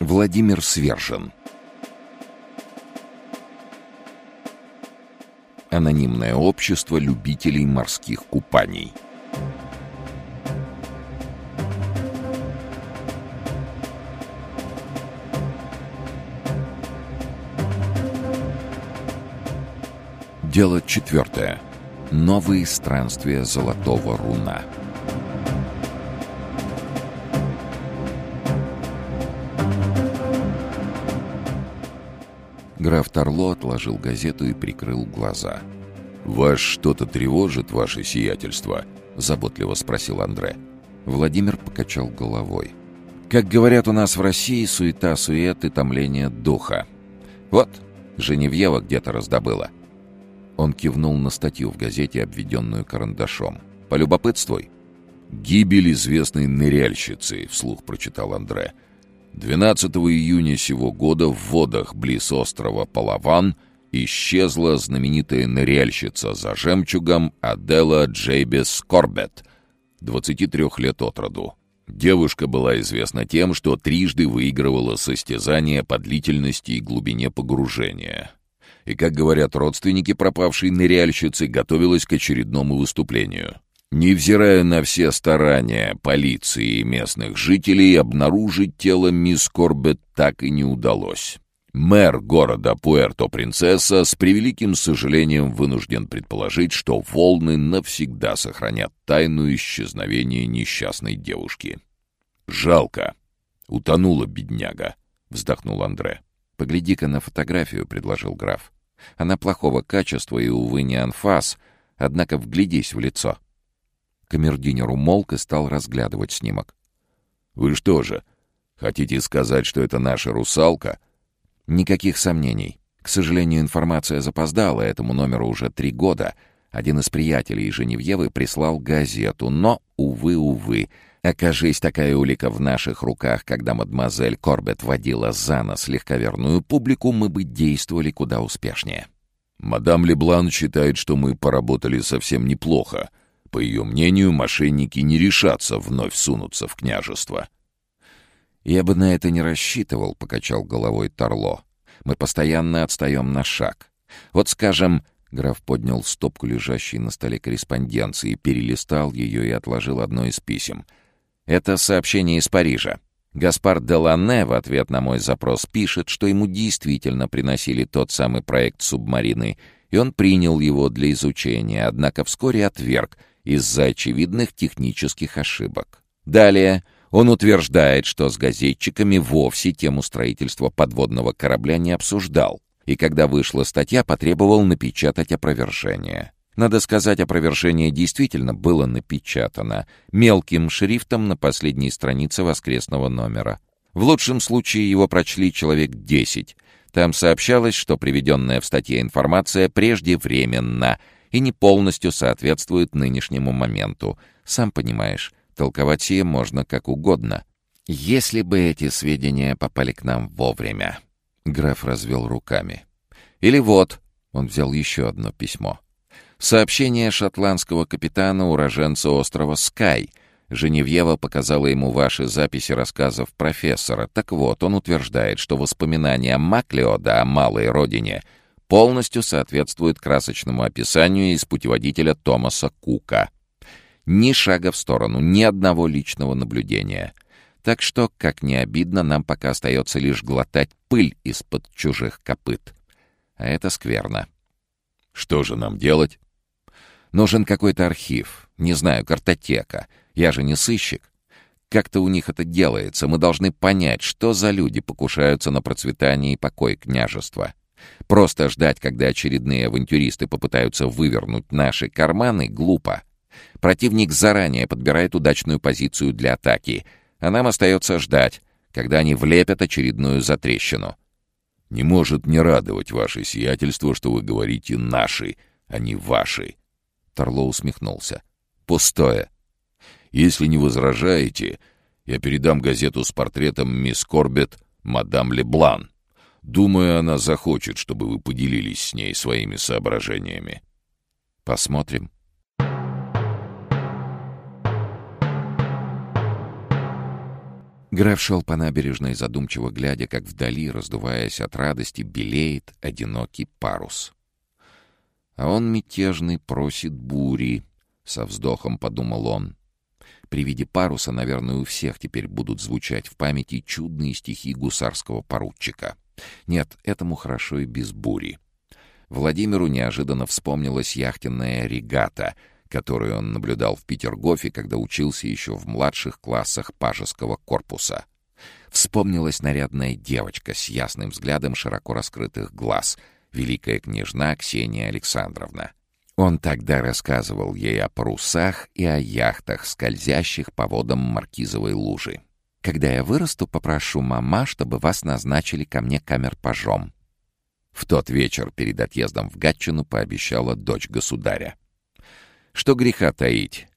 Владимир Свержен Анонимное общество любителей морских купаний Дело четвертое. Новые странствия Золотого Руна. Граф Торло отложил газету и прикрыл глаза. «Вас что-то тревожит, ваше сиятельство?» — заботливо спросил Андре. Владимир покачал головой. «Как говорят у нас в России, суета-сует и томление духа. Вот, Женевьева где-то раздобыла». Он кивнул на статью в газете, обведенную карандашом. «Полюбопытствуй». «Гибель известной ныряльщицы», — вслух прочитал Андре. 12 июня сего года в водах близ острова Палаван исчезла знаменитая ныряльщица за жемчугом Адела Джейбес Корбет, 23 лет от роду. Девушка была известна тем, что трижды выигрывала состязания по длительности и глубине погружения. И, как говорят родственники пропавшей ныряльщицы, готовилась к очередному выступлению. Невзирая на все старания полиции и местных жителей, обнаружить тело мисс Корбет так и не удалось. Мэр города Пуэрто-Принцесса с превеликим сожалением вынужден предположить, что волны навсегда сохранят тайну исчезновения несчастной девушки. «Жалко. Утонула бедняга», — вздохнул Андре. «Погляди-ка на фотографию», — предложил граф. «Она плохого качества и, увы, не анфас, однако вглядись в лицо». Камердинер умолк и стал разглядывать снимок. «Вы что же, хотите сказать, что это наша русалка?» «Никаких сомнений. К сожалению, информация запоздала, этому номеру уже три года. Один из приятелей Женевьевы прислал газету, но, увы, увы, окажись такая улика в наших руках, когда мадемуазель Корбет водила за нос легковерную публику, мы бы действовали куда успешнее». «Мадам Леблан считает, что мы поработали совсем неплохо», по ее мнению, мошенники не решатся вновь сунуться в княжество. «Я бы на это не рассчитывал», — покачал головой Торло. «Мы постоянно отстаем на шаг. Вот, скажем...» — граф поднял стопку лежащей на столе корреспонденции, перелистал ее и отложил одно из писем. «Это сообщение из Парижа. Гаспар Делане в ответ на мой запрос пишет, что ему действительно приносили тот самый проект субмарины, и он принял его для изучения, однако вскоре отверг — из-за очевидных технических ошибок. Далее он утверждает, что с газетчиками вовсе тему строительства подводного корабля не обсуждал, и когда вышла статья, потребовал напечатать опровержение. Надо сказать, опровержение действительно было напечатано мелким шрифтом на последней странице воскресного номера. В лучшем случае его прочли человек десять. Там сообщалось, что приведенная в статье информация преждевременна — и не полностью соответствует нынешнему моменту. Сам понимаешь, толковать сие можно как угодно. Если бы эти сведения попали к нам вовремя. Граф развел руками. Или вот, он взял еще одно письмо. Сообщение шотландского капитана, уроженца острова Скай. Женевьева показала ему ваши записи рассказов профессора. Так вот, он утверждает, что воспоминания Маклеода о малой родине — полностью соответствует красочному описанию из путеводителя Томаса Кука. Ни шага в сторону, ни одного личного наблюдения. Так что, как не обидно, нам пока остается лишь глотать пыль из-под чужих копыт. А это скверно. Что же нам делать? Нужен какой-то архив, не знаю, картотека. Я же не сыщик. Как-то у них это делается. Мы должны понять, что за люди покушаются на процветание и покой княжества. Просто ждать, когда очередные авантюристы попытаются вывернуть наши карманы, глупо. Противник заранее подбирает удачную позицию для атаки, а нам остается ждать, когда они влепят очередную затрещину. «Не может не радовать ваше сиятельство, что вы говорите «наши», а не «ваши». Торло усмехнулся. «Пустое. Если не возражаете, я передам газету с портретом мисс Корбет, мадам Леблан. Думаю, она захочет, чтобы вы поделились с ней своими соображениями. Посмотрим. Граф шел по набережной, задумчиво глядя, как вдали, раздуваясь от радости, белеет одинокий парус. А он мятежный просит бури, — со вздохом подумал он. При виде паруса, наверное, у всех теперь будут звучать в памяти чудные стихи гусарского поручика. Нет, этому хорошо и без бури. Владимиру неожиданно вспомнилась яхтенная регата, которую он наблюдал в Петергофе, когда учился еще в младших классах пажеского корпуса. Вспомнилась нарядная девочка с ясным взглядом широко раскрытых глаз, великая княжна Ксения Александровна. Он тогда рассказывал ей о парусах и о яхтах, скользящих по водам маркизовой лужи. «Когда я вырасту, попрошу мама, чтобы вас назначили ко мне камер-пажом». В тот вечер перед отъездом в Гатчину пообещала дочь государя. Что греха таить.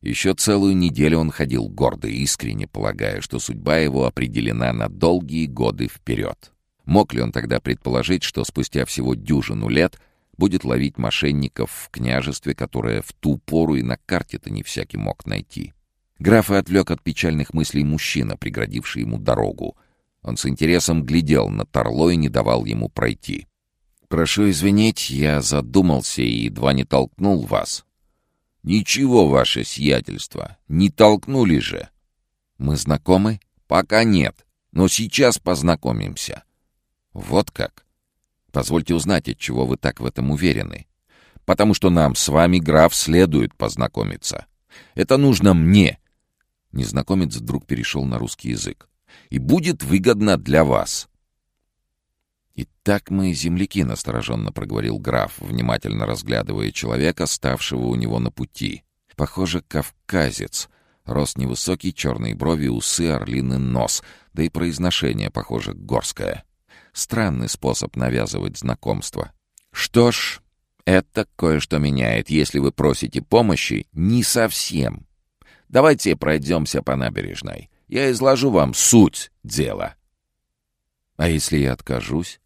Еще целую неделю он ходил гордо и искренне полагая, что судьба его определена на долгие годы вперед. Мог ли он тогда предположить, что спустя всего дюжину лет — будет ловить мошенников в княжестве, которое в ту пору и на карте-то не всякий мог найти. Графа отвлек от печальных мыслей мужчина, преградивший ему дорогу. Он с интересом глядел на Торло и не давал ему пройти. «Прошу извинить, я задумался и едва не толкнул вас». «Ничего, ваше сиятельство, не толкнули же». «Мы знакомы?» «Пока нет, но сейчас познакомимся». «Вот как?» Позвольте узнать, от чего вы так в этом уверены. Потому что нам с вами, граф, следует познакомиться. Это нужно мне. Незнакомец вдруг перешел на русский язык. И будет выгодно для вас. «Итак мы земляки», — настороженно проговорил граф, внимательно разглядывая человека, ставшего у него на пути. «Похоже, кавказец. Рост невысокий, черные брови, усы, орлиный нос, да и произношение, похоже, горское». Странный способ навязывать знакомство. Что ж, это кое-что меняет. Если вы просите помощи, не совсем. Давайте пройдемся по набережной. Я изложу вам суть дела. А если я откажусь?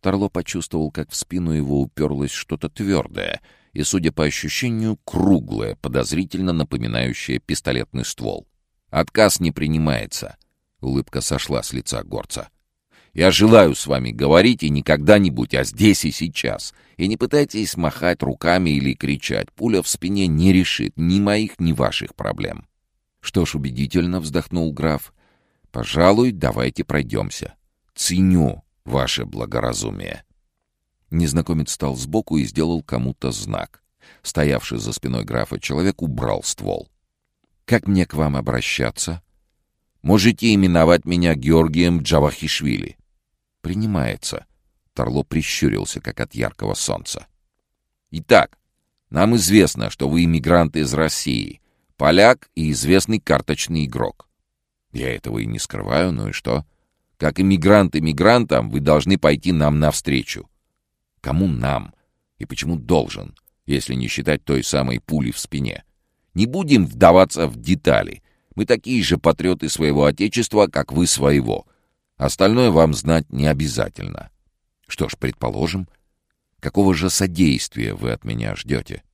Торло почувствовал, как в спину его уперлось что-то твердое и, судя по ощущению, круглое, подозрительно напоминающее пистолетный ствол. «Отказ не принимается», — улыбка сошла с лица горца. Я желаю с вами говорить и не когда-нибудь, а здесь и сейчас. И не пытайтесь махать руками или кричать. Пуля в спине не решит ни моих, ни ваших проблем. Что ж, убедительно вздохнул граф. Пожалуй, давайте пройдемся. Ценю ваше благоразумие. Незнакомец стал сбоку и сделал кому-то знак. Стоявший за спиной графа человек убрал ствол. «Как мне к вам обращаться?» «Можете именовать меня Георгием Джавахишвили принимается». Торло прищурился, как от яркого солнца. «Итак, нам известно, что вы иммигрант из России, поляк и известный карточный игрок. Я этого и не скрываю, ну и что? Как иммигрант иммигрантам вы должны пойти нам навстречу. Кому нам? И почему должен, если не считать той самой пули в спине? Не будем вдаваться в детали. Мы такие же патриоты своего Отечества, как вы своего — Остальное вам знать не обязательно. Что ж, предположим, какого же содействия вы от меня ждете?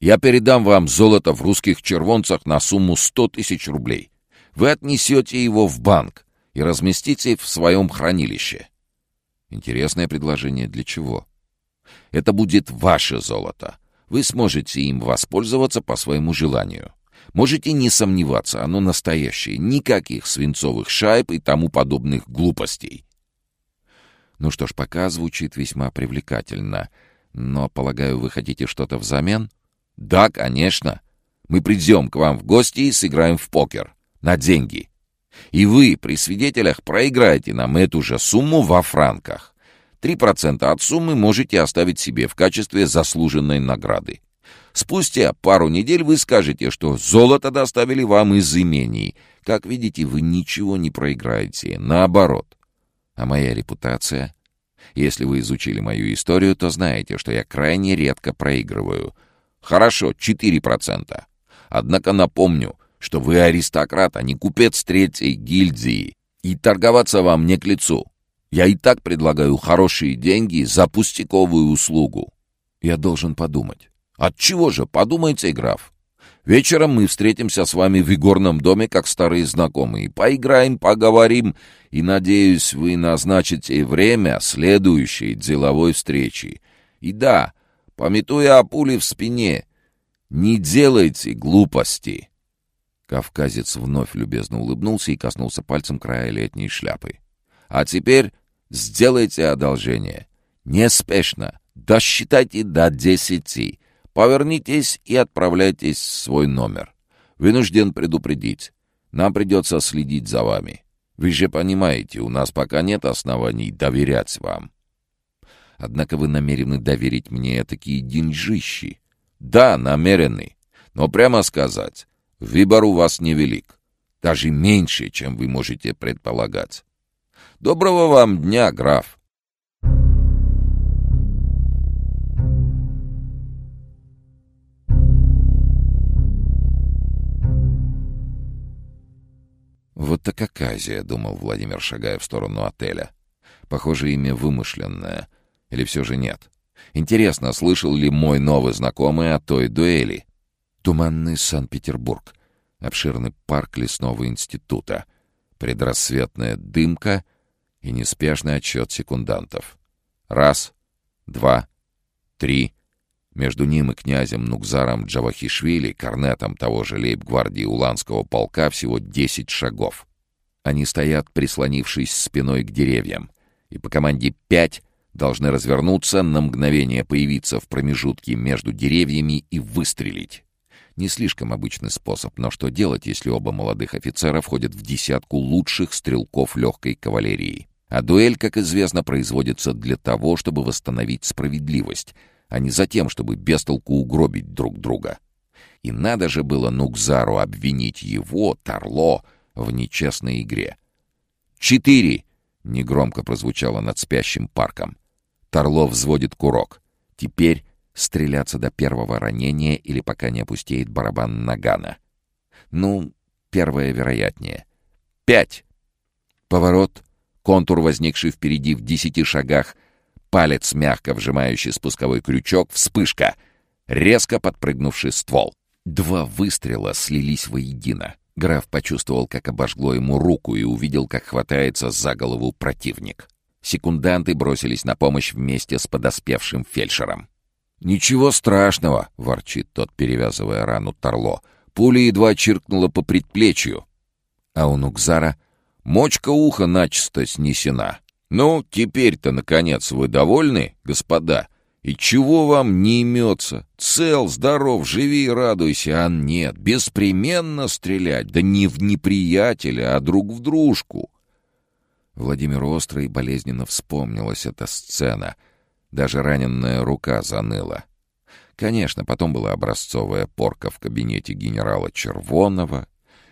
Я передам вам золото в русских червонцах на сумму сто тысяч рублей. Вы отнесете его в банк и разместите в своем хранилище. Интересное предложение для чего? Это будет ваше золото. Вы сможете им воспользоваться по своему желанию. Можете не сомневаться, оно настоящее. Никаких свинцовых шайб и тому подобных глупостей. Ну что ж, пока звучит весьма привлекательно. Но, полагаю, вы хотите что-то взамен? Да, конечно. Мы придем к вам в гости и сыграем в покер. На деньги. И вы при свидетелях проиграете нам эту же сумму во франках. Три процента от суммы можете оставить себе в качестве заслуженной награды. Спустя пару недель вы скажете, что золото доставили вам из имений. Как видите, вы ничего не проиграете. Наоборот. А моя репутация? Если вы изучили мою историю, то знаете, что я крайне редко проигрываю. Хорошо, 4%. Однако напомню, что вы аристократ, а не купец третьей гильдии. И торговаться вам не к лицу. Я и так предлагаю хорошие деньги за пустяковую услугу. Я должен подумать. От чего же, подумайте, граф. Вечером мы встретимся с вами в игорном доме, как старые знакомые. Поиграем, поговорим, и, надеюсь, вы назначите время следующей деловой встречи. И да, пометуя о пуле в спине, не делайте глупости». Кавказец вновь любезно улыбнулся и коснулся пальцем края летней шляпы. «А теперь сделайте одолжение. Неспешно. Досчитайте до десяти. Повернитесь и отправляйтесь в свой номер. Вынужден предупредить. Нам придется следить за вами. Вы же понимаете, у нас пока нет оснований доверять вам. Однако вы намерены доверить мне такие деньжищи. Да, намерены. Но прямо сказать, выбор у вас невелик. Даже меньше, чем вы можете предполагать. Доброго вам дня, граф. «Вот так оказия», — думал Владимир, шагая в сторону отеля. «Похоже, имя вымышленное. Или все же нет? Интересно, слышал ли мой новый знакомый о той дуэли? Туманный Санкт-Петербург. Обширный парк лесного института. Предрассветная дымка и неспешный отчет секундантов. Раз, два, три. Между ним и князем Нукзаром Джавахишвили, корнетом того же лейб-гвардии Уланского полка, всего десять шагов. Они стоят, прислонившись спиной к деревьям, и по команде «пять» должны развернуться, на мгновение появиться в промежутке между деревьями и выстрелить. Не слишком обычный способ, но что делать, если оба молодых офицера входят в десятку лучших стрелков легкой кавалерии? А дуэль, как известно, производится для того, чтобы восстановить справедливость — а не за тем, чтобы бестолку угробить друг друга. И надо же было Нукзару обвинить его, Тарло, в нечестной игре. «Четыре!» — негромко прозвучало над спящим парком. Тарло взводит курок. Теперь стреляться до первого ранения или пока не опустеет барабан Нагана. Ну, первое вероятнее. Пять! Поворот, контур, возникший впереди в десяти шагах — Палец, мягко вжимающий спусковой крючок, вспышка. Резко подпрыгнувший ствол. Два выстрела слились воедино. Граф почувствовал, как обожгло ему руку и увидел, как хватается за голову противник. Секунданты бросились на помощь вместе с подоспевшим фельдшером. «Ничего страшного», — ворчит тот, перевязывая рану Торло. Пуля едва чиркнула по предплечью. А у Нукзара мочка уха начисто снесена. «Ну, теперь-то, наконец, вы довольны, господа? И чего вам не имется? Цел, здоров, живи и радуйся, а нет, беспременно стрелять, да не в неприятеля, а друг в дружку». Владимиру остро и болезненно вспомнилась эта сцена. Даже раненная рука заныла. Конечно, потом была образцовая порка в кабинете генерала Червонова,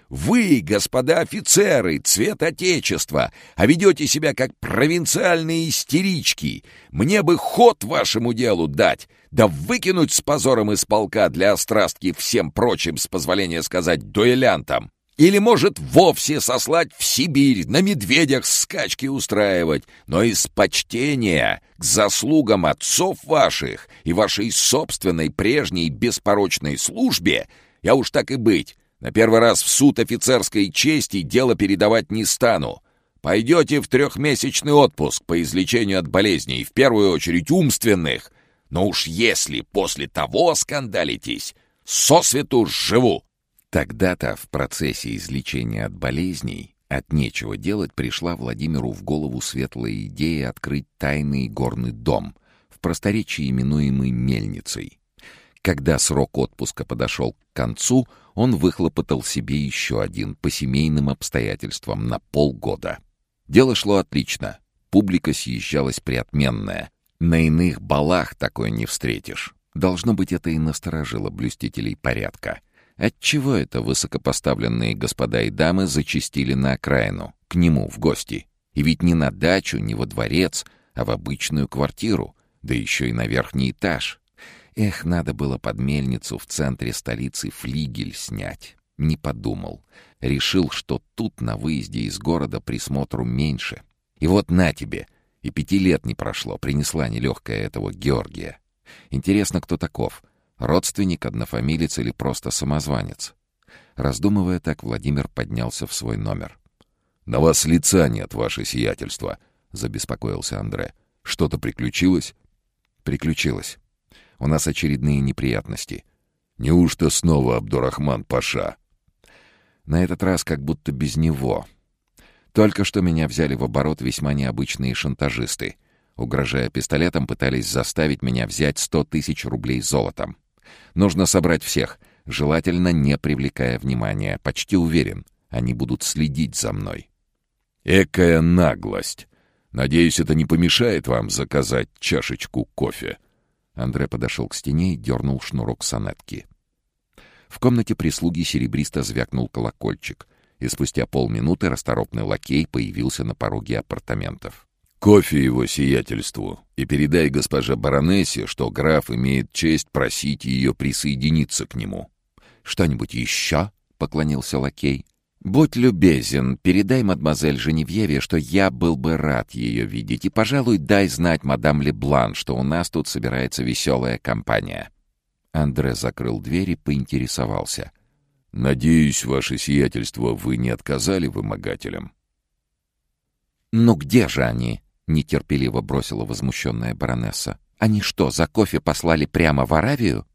вы, господа офицеры, цвет Отечества, а ведете себя как провинциальные истерички. Мне бы ход вашему делу дать, да выкинуть с позором из полка для острастки всем прочим, с позволения сказать, дуэлянтам. Или, может, вовсе сослать в Сибирь, на медведях скачки устраивать, но из почтения к заслугам отцов ваших и вашей собственной прежней беспорочной службе, я уж так и быть, на первый раз в суд офицерской чести дело передавать не стану. Пойдете в трехмесячный отпуск по излечению от болезней, в первую очередь умственных. Но уж если после того скандалитесь, сосвету живу. Тогда-то в процессе излечения от болезней от нечего делать пришла Владимиру в голову светлая идея открыть тайный горный дом, в просторечии именуемый мельницей. Когда срок отпуска подошел к концу, он выхлопотал себе еще один по семейным обстоятельствам на полгода. Дело шло отлично. Публика съезжалась приотменная. На иных балах такое не встретишь. Должно быть, это и насторожило блюстителей порядка. Отчего это высокопоставленные господа и дамы зачастили на окраину, к нему в гости? И ведь не на дачу, не во дворец, а в обычную квартиру, да еще и на верхний этаж. Эх, надо было под мельницу в центре столицы флигель снять. Не подумал. Решил, что тут на выезде из города присмотру меньше. И вот на тебе. И пяти лет не прошло, принесла нелегкая этого Георгия. Интересно, кто таков? Родственник, однофамилец или просто самозванец? Раздумывая так, Владимир поднялся в свой номер. «На вас лица нет, ваше сиятельство», — забеспокоился Андре. «Что-то приключилось?» «Приключилось. У нас очередные неприятности». «Неужто снова Абдурахман Паша?» На этот раз как будто без него. Только что меня взяли в оборот весьма необычные шантажисты. Угрожая пистолетом, пытались заставить меня взять сто тысяч рублей золотом. Нужно собрать всех, желательно не привлекая внимания. Почти уверен, они будут следить за мной. Экая наглость! Надеюсь, это не помешает вам заказать чашечку кофе. Андре подошел к стене и дернул шнурок сонетки. В комнате прислуги серебристо звякнул колокольчик, и спустя полминуты расторопный лакей появился на пороге апартаментов. «Кофе его сиятельству, и передай госпоже баронессе, что граф имеет честь просить ее присоединиться к нему». «Что-нибудь еще?» — поклонился лакей. «Будь любезен, передай мадемуазель Женевьеве, что я был бы рад ее видеть, и, пожалуй, дай знать мадам Леблан, что у нас тут собирается веселая компания». Андре закрыл дверь и поинтересовался. «Надеюсь, ваше сиятельство, вы не отказали вымогателям?» «Ну где же они?» — нетерпеливо бросила возмущенная баронесса. «Они что, за кофе послали прямо в Аравию?»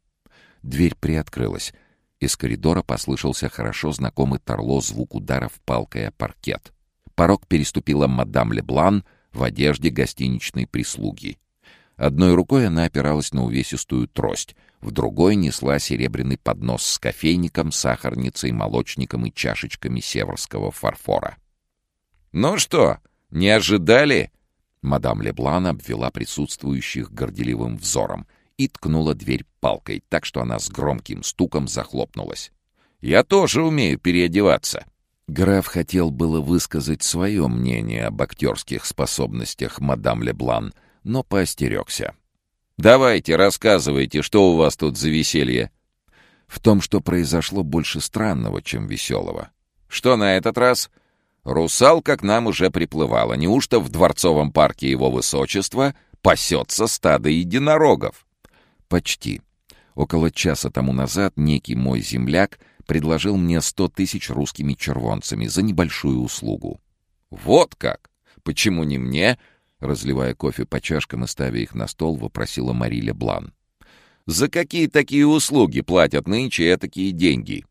Дверь приоткрылась. Из коридора послышался хорошо знакомый Торло звук ударов палкой о паркет. Порог переступила мадам Леблан в одежде гостиничной прислуги. Одной рукой она опиралась на увесистую трость, в другой несла серебряный поднос с кофейником, сахарницей, молочником и чашечками северского фарфора. «Ну что, не ожидали?» Мадам Леблан обвела присутствующих горделивым взором и ткнула дверь палкой, так что она с громким стуком захлопнулась. «Я тоже умею переодеваться». Граф хотел было высказать свое мнение об актерских способностях мадам Леблан, но поостерегся. «Давайте, рассказывайте, что у вас тут за веселье?» В том, что произошло больше странного, чем веселого. «Что на этот раз?» «Русалка к нам уже приплывала. Неужто в дворцовом парке его высочества пасется стадо единорогов?» Почти. Около часа тому назад некий мой земляк предложил мне сто тысяч русскими червонцами за небольшую услугу. «Вот как! Почему не мне?» Разливая кофе по чашкам и ставя их на стол, вопросила Мариля Блан. «За какие такие услуги платят нынче такие деньги?»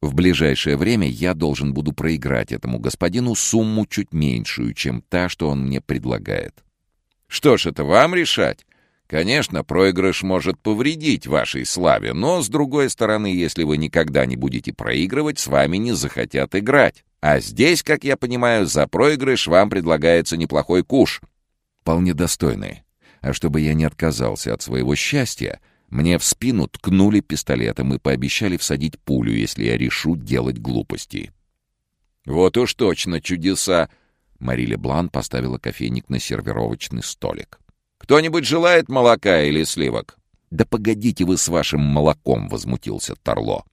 В ближайшее время я должен буду проиграть этому господину сумму чуть меньшую, чем та, что он мне предлагает. Что ж, это вам решать. Конечно, проигрыш может повредить вашей славе, но, с другой стороны, если вы никогда не будете проигрывать, с вами не захотят играть. А здесь, как я понимаю, за проигрыш вам предлагается неплохой куш. Вполне достойный. А чтобы я не отказался от своего счастья, мне в спину ткнули пистолетом и пообещали всадить пулю, если я решу делать глупости. Вот уж точно чудеса! Мариле Блан поставила кофейник на сервировочный столик. Кто-нибудь желает молока или сливок? Да погодите вы с вашим молоком, возмутился Торло.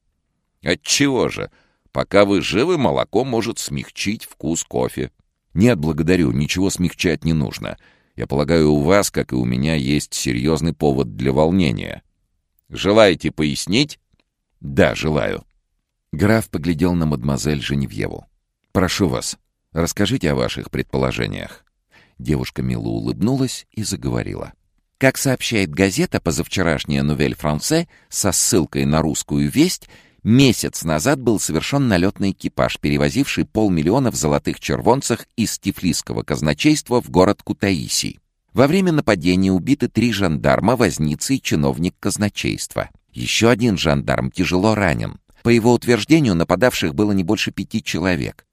Отчего же? Пока вы живы, молоко может смягчить вкус кофе. Нет, благодарю, ничего смягчать не нужно. Я полагаю, у вас, как и у меня, есть серьезный повод для волнения. Желаете пояснить? Да, желаю. Граф поглядел на мадемуазель Женевьеву. Прошу вас, расскажите о ваших предположениях. Девушка мило улыбнулась и заговорила. Как сообщает газета позавчерашняя «Нувель Франце» со ссылкой на русскую весть, месяц назад был совершен налетный экипаж, перевозивший полмиллиона в золотых червонцах из Тифлисского казначейства в город Кутаиси. Во время нападения убиты три жандарма, возницы и чиновник казначейства. Еще один жандарм тяжело ранен. По его утверждению, нападавших было не больше пяти человек.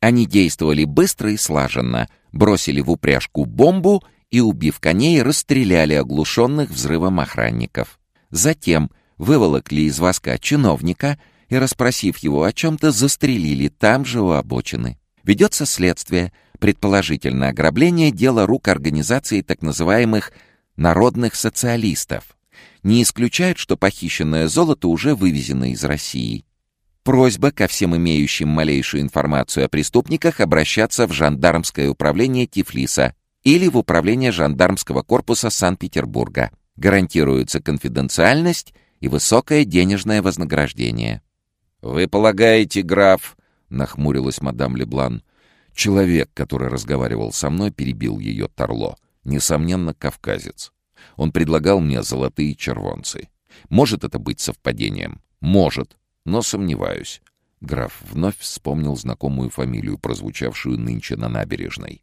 Они действовали быстро и слаженно, бросили в упряжку бомбу и, убив коней, расстреляли оглушенных взрывом охранников. Затем выволокли из воска чиновника и, расспросив его о чем-то, застрелили там же у обочины. Ведется следствие, предположительно ограбление дела рук организации так называемых «народных социалистов». Не исключают, что похищенное золото уже вывезено из России. Просьба ко всем имеющим малейшую информацию о преступниках обращаться в жандармское управление Тифлиса или в управление жандармского корпуса Санкт-Петербурга. Гарантируется конфиденциальность и высокое денежное вознаграждение». «Вы полагаете, граф...» — нахмурилась мадам Леблан. Человек, который разговаривал со мной, перебил ее Торло. Несомненно, кавказец. Он предлагал мне золотые червонцы. Может это быть совпадением? Может, но сомневаюсь. Граф вновь вспомнил знакомую фамилию, прозвучавшую нынче на набережной.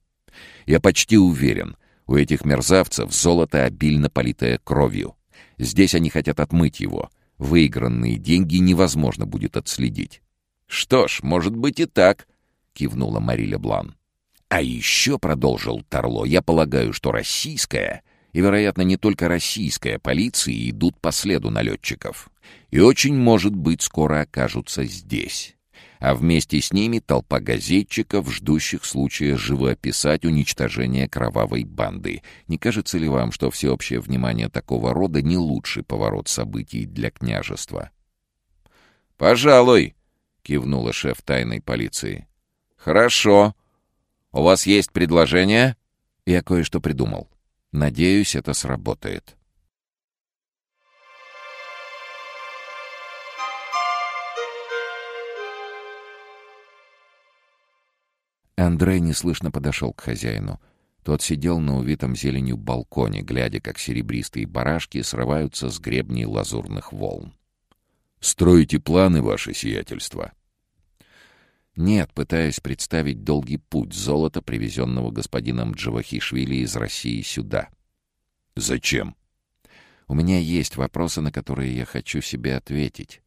Я почти уверен, у этих мерзавцев золото обильно политое кровью. Здесь они хотят отмыть его. Выигранные деньги невозможно будет отследить. «Что ж, может быть и так», — кивнула Мариля Блан. «А еще, — продолжил Торло, — я полагаю, что российская и, вероятно, не только российская полиция идут по следу налетчиков. И очень, может быть, скоро окажутся здесь. А вместе с ними толпа газетчиков, ждущих случая живоописать уничтожение кровавой банды. Не кажется ли вам, что всеобщее внимание такого рода не лучший поворот событий для княжества? «Пожалуй», — кивнула шеф тайной полиции. «Хорошо. У вас есть предложение?» Я кое-что придумал. Надеюсь, это сработает. Андрей неслышно подошел к хозяину. Тот сидел на увитом зеленью балконе, глядя, как серебристые барашки срываются с гребней лазурных волн. «Строите планы, ваше сиятельство?» Нет, пытаясь представить долгий путь золота, привезенного господином Джавахишвили из России сюда. Зачем? У меня есть вопросы, на которые я хочу себе ответить.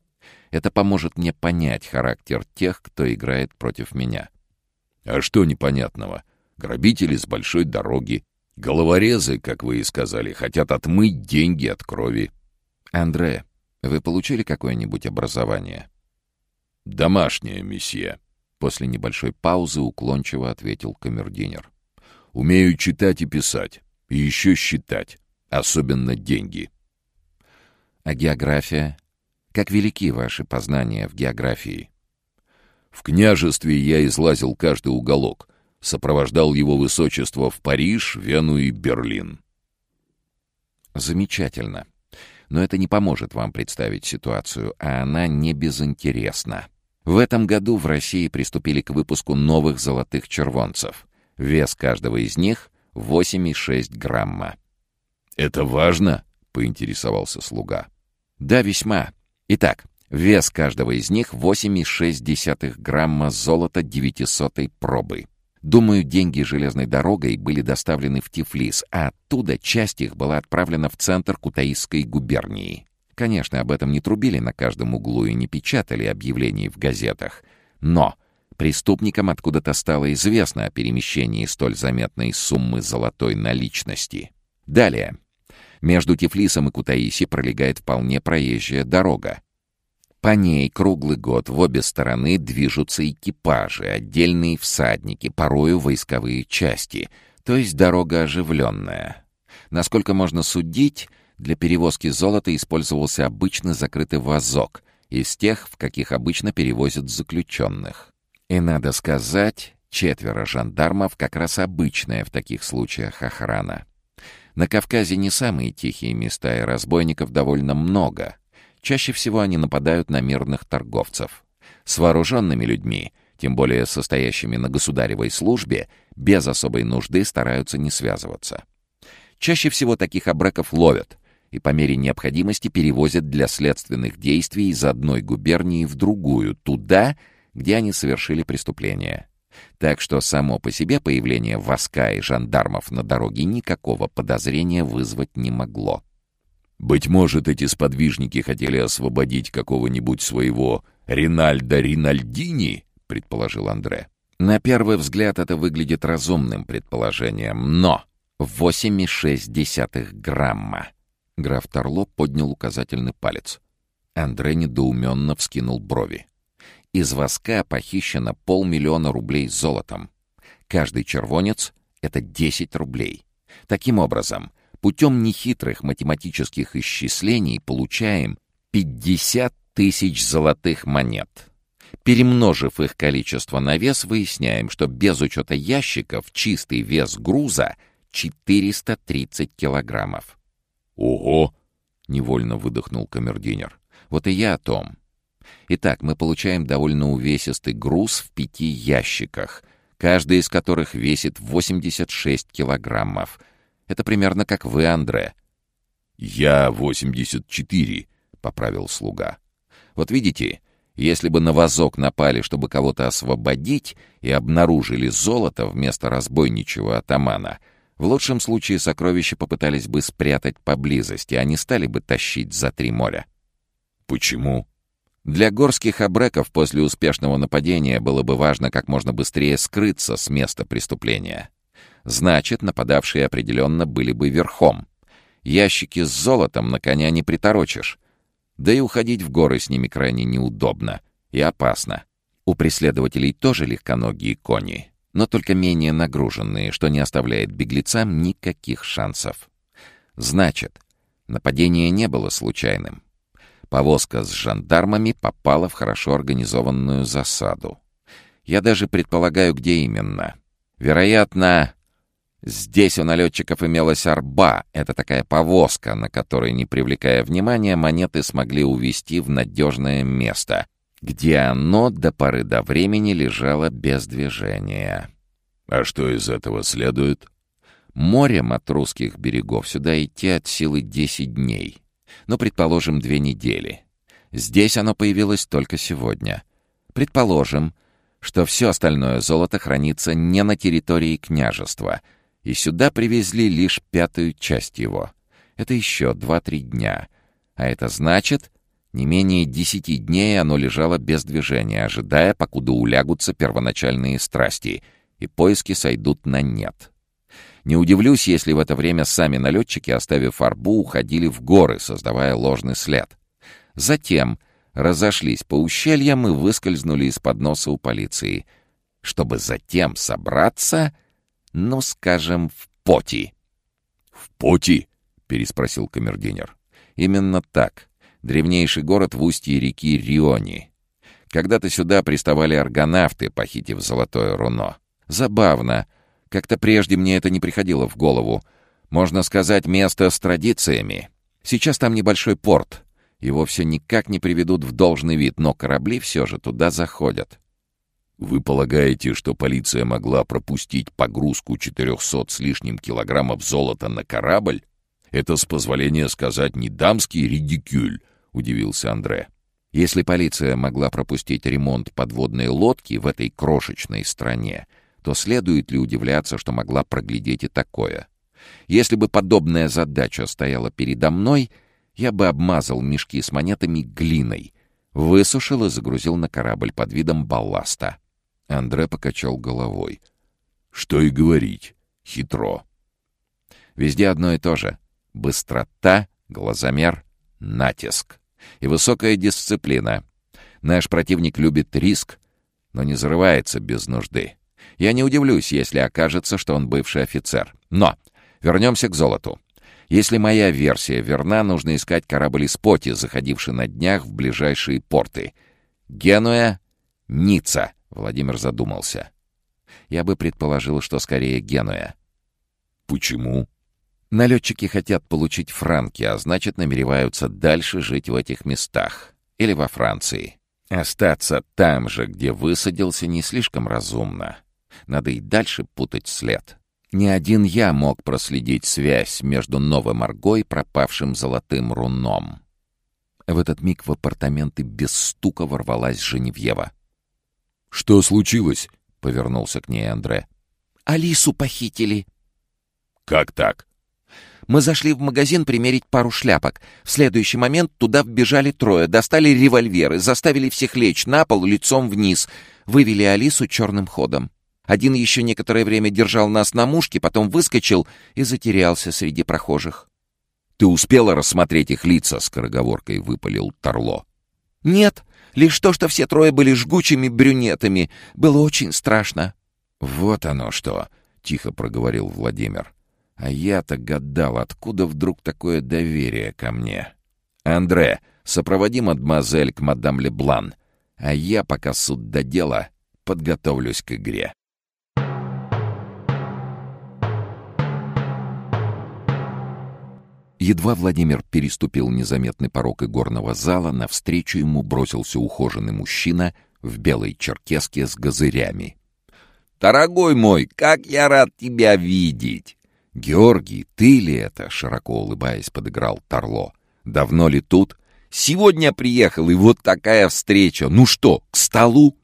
Это поможет мне понять характер тех, кто играет против меня. А что непонятного? Грабители с большой дороги. Головорезы, как вы и сказали, хотят отмыть деньги от крови. Андре, вы получили какое-нибудь образование? Домашнее, месье. После небольшой паузы уклончиво ответил камердинер. «Умею читать и писать. И еще считать. Особенно деньги». «А география? Как велики ваши познания в географии?» «В княжестве я излазил каждый уголок. Сопровождал его высочество в Париж, Вену и Берлин». «Замечательно. Но это не поможет вам представить ситуацию, а она не безинтересна». В этом году в России приступили к выпуску новых золотых червонцев. Вес каждого из них — 8,6 грамма. «Это важно?» — поинтересовался слуга. «Да, весьма. Итак, вес каждого из них — 8,6 грамма золота 900 пробы. Думаю, деньги железной дорогой были доставлены в Тифлис, а оттуда часть их была отправлена в центр Кутаисской губернии. Конечно, об этом не трубили на каждом углу и не печатали объявлений в газетах. Но преступникам откуда-то стало известно о перемещении столь заметной суммы золотой наличности. Далее. Между Тифлисом и Кутаиси пролегает вполне проезжая дорога. По ней круглый год в обе стороны движутся экипажи, отдельные всадники, порою войсковые части, то есть дорога оживленная. Насколько можно судить, для перевозки золота использовался обычный закрытый вазок, из тех, в каких обычно перевозят заключенных. И, надо сказать, четверо жандармов как раз обычная в таких случаях охрана. На Кавказе не самые тихие места, и разбойников довольно много. Чаще всего они нападают на мирных торговцев. С вооруженными людьми, тем более состоящими на государевой службе, без особой нужды стараются не связываться. Чаще всего таких обреков ловят, и по мере необходимости перевозят для следственных действий из одной губернии в другую, туда, где они совершили преступление. Так что само по себе появление воска и жандармов на дороге никакого подозрения вызвать не могло. «Быть может, эти сподвижники хотели освободить какого-нибудь своего Ринальда Ринальдини?» — предположил Андре. На первый взгляд это выглядит разумным предположением, но 8,6 грамма Граф Торло поднял указательный палец. Андре недоуменно вскинул брови. Из воска похищено полмиллиона рублей золотом. Каждый червонец — это 10 рублей. Таким образом, путем нехитрых математических исчислений получаем 50 тысяч золотых монет. Перемножив их количество на вес, выясняем, что без учета ящиков чистый вес груза — 430 килограммов. «Ого!» — невольно выдохнул камердинер. «Вот и я о том. Итак, мы получаем довольно увесистый груз в пяти ящиках, каждый из которых весит 86 килограммов. Это примерно как вы, Андре». «Я 84», — поправил слуга. «Вот видите, если бы на вазок напали, чтобы кого-то освободить, и обнаружили золото вместо разбойничего атамана, в лучшем случае сокровища попытались бы спрятать поблизости, а не стали бы тащить за три моря. Почему? Для горских абреков после успешного нападения было бы важно как можно быстрее скрыться с места преступления. Значит, нападавшие определенно были бы верхом. Ящики с золотом на коня не приторочишь. Да и уходить в горы с ними крайне неудобно и опасно. У преследователей тоже легконогие кони, но только менее нагруженные, что не оставляет беглецам никаких шансов. Значит, нападение не было случайным. Повозка с жандармами попала в хорошо организованную засаду. Я даже предполагаю, где именно. Вероятно, Здесь у налетчиков имелась арба, это такая повозка, на которой, не привлекая внимания, монеты смогли увести в надежное место, где оно до поры до времени лежало без движения. А что из этого следует? Морем от русских берегов сюда идти от силы 10 дней. Ну, предположим, две недели. Здесь оно появилось только сегодня. Предположим, что все остальное золото хранится не на территории княжества — и сюда привезли лишь пятую часть его. Это еще два-три дня. А это значит, не менее десяти дней оно лежало без движения, ожидая, покуда улягутся первоначальные страсти, и поиски сойдут на нет. Не удивлюсь, если в это время сами налетчики, оставив арбу, уходили в горы, создавая ложный след. Затем разошлись по ущельям и выскользнули из-под носа у полиции, чтобы затем собраться ну, скажем, в поти. «В поти?» — переспросил камердинер. «Именно так. Древнейший город в устье реки Риони. Когда-то сюда приставали аргонавты, похитив золотое руно. Забавно. Как-то прежде мне это не приходило в голову. Можно сказать, место с традициями. Сейчас там небольшой порт. Его все никак не приведут в должный вид, но корабли все же туда заходят. Вы полагаете, что полиция могла пропустить погрузку 400 с лишним килограммов золота на корабль? Это, с позволения сказать, не дамский редикюль, — удивился Андре. Если полиция могла пропустить ремонт подводной лодки в этой крошечной стране, то следует ли удивляться, что могла проглядеть и такое? Если бы подобная задача стояла передо мной, я бы обмазал мешки с монетами глиной, высушил и загрузил на корабль под видом балласта. Андре покачал головой. «Что и говорить. Хитро». «Везде одно и то же. Быстрота, глазомер, натиск. И высокая дисциплина. Наш противник любит риск, но не зарывается без нужды. Я не удивлюсь, если окажется, что он бывший офицер. Но вернемся к золоту. Если моя версия верна, нужно искать корабль из Поти, заходивший на днях в ближайшие порты. Генуя, Ницца — Владимир задумался. Я бы предположил, что скорее Генуя. Почему? Налетчики хотят получить франки, а значит, намереваются дальше жить в этих местах. Или во Франции. Остаться там же, где высадился, не слишком разумно. Надо и дальше путать след. Не один я мог проследить связь между Новым Арго и пропавшим золотым руном. В этот миг в апартаменты без стука ворвалась Женевьева. «Что случилось?» — повернулся к ней Андре. «Алису похитили». «Как так?» Мы зашли в магазин примерить пару шляпок. В следующий момент туда вбежали трое, достали револьверы, заставили всех лечь на пол лицом вниз, вывели Алису черным ходом. Один еще некоторое время держал нас на мушке, потом выскочил и затерялся среди прохожих. «Ты успела рассмотреть их лица?» — скороговоркой выпалил Торло. «Нет, Лишь то, что все трое были жгучими брюнетами, было очень страшно. «Вот оно что!» — тихо проговорил Владимир. «А я-то гадал, откуда вдруг такое доверие ко мне?» «Андре, сопроводи мадемуазель к мадам Леблан, а я, пока суд до дела, подготовлюсь к игре». Едва Владимир переступил незаметный порог игорного зала, навстречу ему бросился ухоженный мужчина в белой черкеске с газырями. «Дорогой мой, как я рад тебя видеть!» «Георгий, ты ли это?» — широко улыбаясь, подыграл Тарло. «Давно ли тут?» «Сегодня приехал, и вот такая встреча. Ну что, к столу?»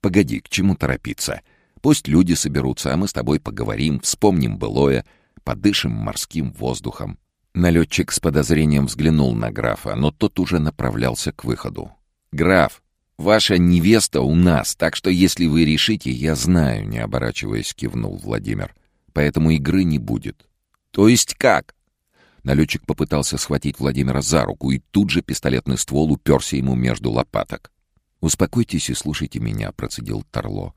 «Погоди, к чему торопиться? Пусть люди соберутся, а мы с тобой поговорим, вспомним былое, подышим морским воздухом». Налетчик с подозрением взглянул на графа, но тот уже направлялся к выходу. «Граф, ваша невеста у нас, так что если вы решите, я знаю», — не оборачиваясь, кивнул Владимир. «Поэтому игры не будет». «То есть как?» Налетчик попытался схватить Владимира за руку, и тут же пистолетный ствол уперся ему между лопаток. «Успокойтесь и слушайте меня», — процедил Торло.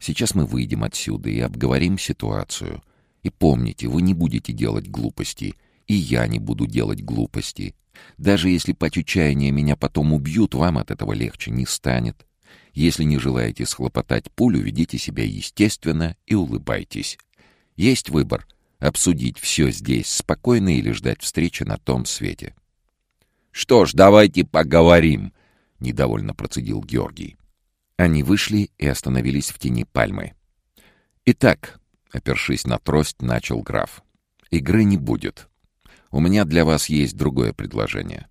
«Сейчас мы выйдем отсюда и обговорим ситуацию. И помните, вы не будете делать глупостей, и я не буду делать глупости. Даже если по чаяния меня потом убьют, вам от этого легче не станет. Если не желаете схлопотать пулю, ведите себя естественно и улыбайтесь. Есть выбор — обсудить все здесь спокойно или ждать встречи на том свете. «Что ж, давайте поговорим», — недовольно процедил Георгий. Они вышли и остановились в тени пальмы. «Итак», — опершись на трость, начал граф, — «игры не будет. У меня для вас есть другое предложение.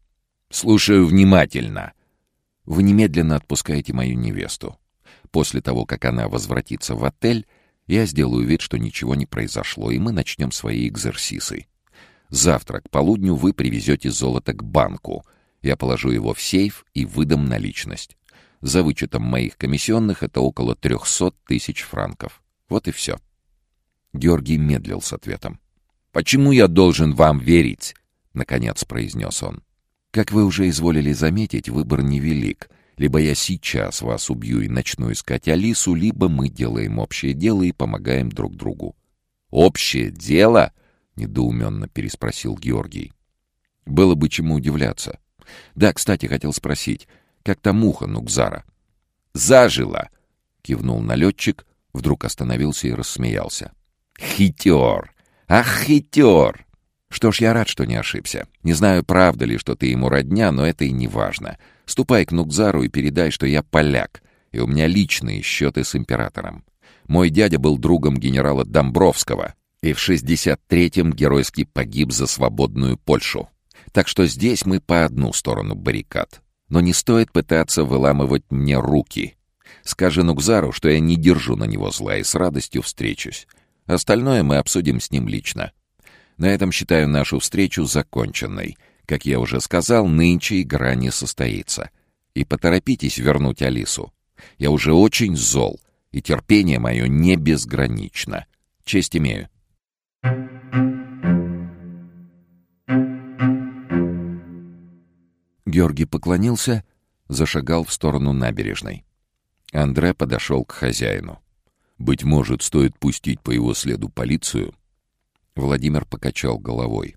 Слушаю внимательно. Вы немедленно отпускаете мою невесту. После того, как она возвратится в отель, я сделаю вид, что ничего не произошло, и мы начнем свои экзерсисы. Завтра к полудню вы привезете золото к банку. Я положу его в сейф и выдам наличность. За вычетом моих комиссионных это около трехсот тысяч франков. Вот и все. Георгий медлил с ответом. «Почему я должен вам верить?» — наконец произнес он. «Как вы уже изволили заметить, выбор невелик. Либо я сейчас вас убью и начну искать Алису, либо мы делаем общее дело и помогаем друг другу». «Общее дело?» — недоуменно переспросил Георгий. «Было бы чему удивляться. Да, кстати, хотел спросить, как там муха Нукзара?» «Зажила!» — кивнул налетчик, вдруг остановился и рассмеялся. «Хитер! Ах, хитер! Что ж, я рад, что не ошибся. Не знаю, правда ли, что ты ему родня, но это и не важно. Ступай к Нукзару и передай, что я поляк, и у меня личные счеты с императором. Мой дядя был другом генерала Домбровского, и в 63-м геройски погиб за свободную Польшу. Так что здесь мы по одну сторону баррикад. Но не стоит пытаться выламывать мне руки. Скажи Нукзару, что я не держу на него зла и с радостью встречусь. Остальное мы обсудим с ним лично. На этом считаю нашу встречу законченной. Как я уже сказал, нынче игра не состоится. И поторопитесь вернуть Алису. Я уже очень зол, и терпение мое не безгранично. Честь имею. Георгий поклонился, зашагал в сторону набережной. Андре подошел к хозяину. Быть может, стоит пустить по его следу полицию? Владимир покачал головой.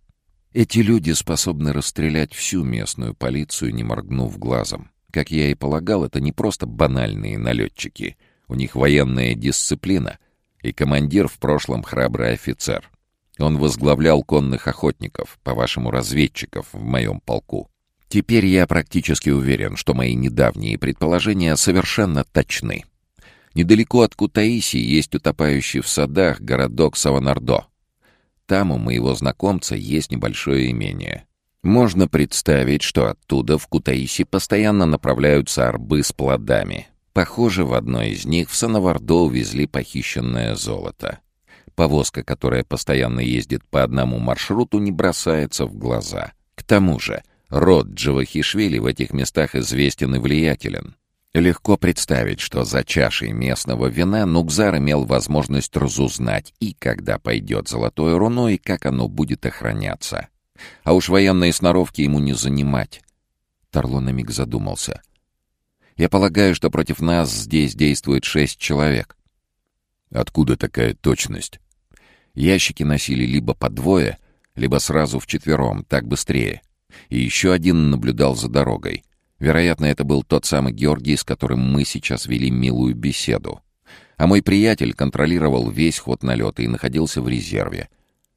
Эти люди способны расстрелять всю местную полицию, не моргнув глазом. Как я и полагал, это не просто банальные налетчики. У них военная дисциплина. И командир в прошлом храбрый офицер. Он возглавлял конных охотников, по-вашему, разведчиков в моем полку. Теперь я практически уверен, что мои недавние предположения совершенно точны. Недалеко от Кутаиси есть утопающий в садах городок Саванардо. Там у моего знакомца есть небольшое имение. Можно представить, что оттуда в Кутаиси постоянно направляются арбы с плодами. Похоже, в одной из них в Санавардо увезли похищенное золото. Повозка, которая постоянно ездит по одному маршруту, не бросается в глаза. К тому же, род Джавахишвили в этих местах известен и влиятелен. Легко представить, что за чашей местного вина Нукзар имел возможность разузнать и когда пойдет золотое руно, и как оно будет охраняться. А уж военные сноровки ему не занимать. Тарло на миг задумался. «Я полагаю, что против нас здесь действует шесть человек». «Откуда такая точность?» Ящики носили либо по двое, либо сразу вчетвером, так быстрее. И еще один наблюдал за дорогой. Вероятно, это был тот самый Георгий, с которым мы сейчас вели милую беседу. А мой приятель контролировал весь ход налета и находился в резерве.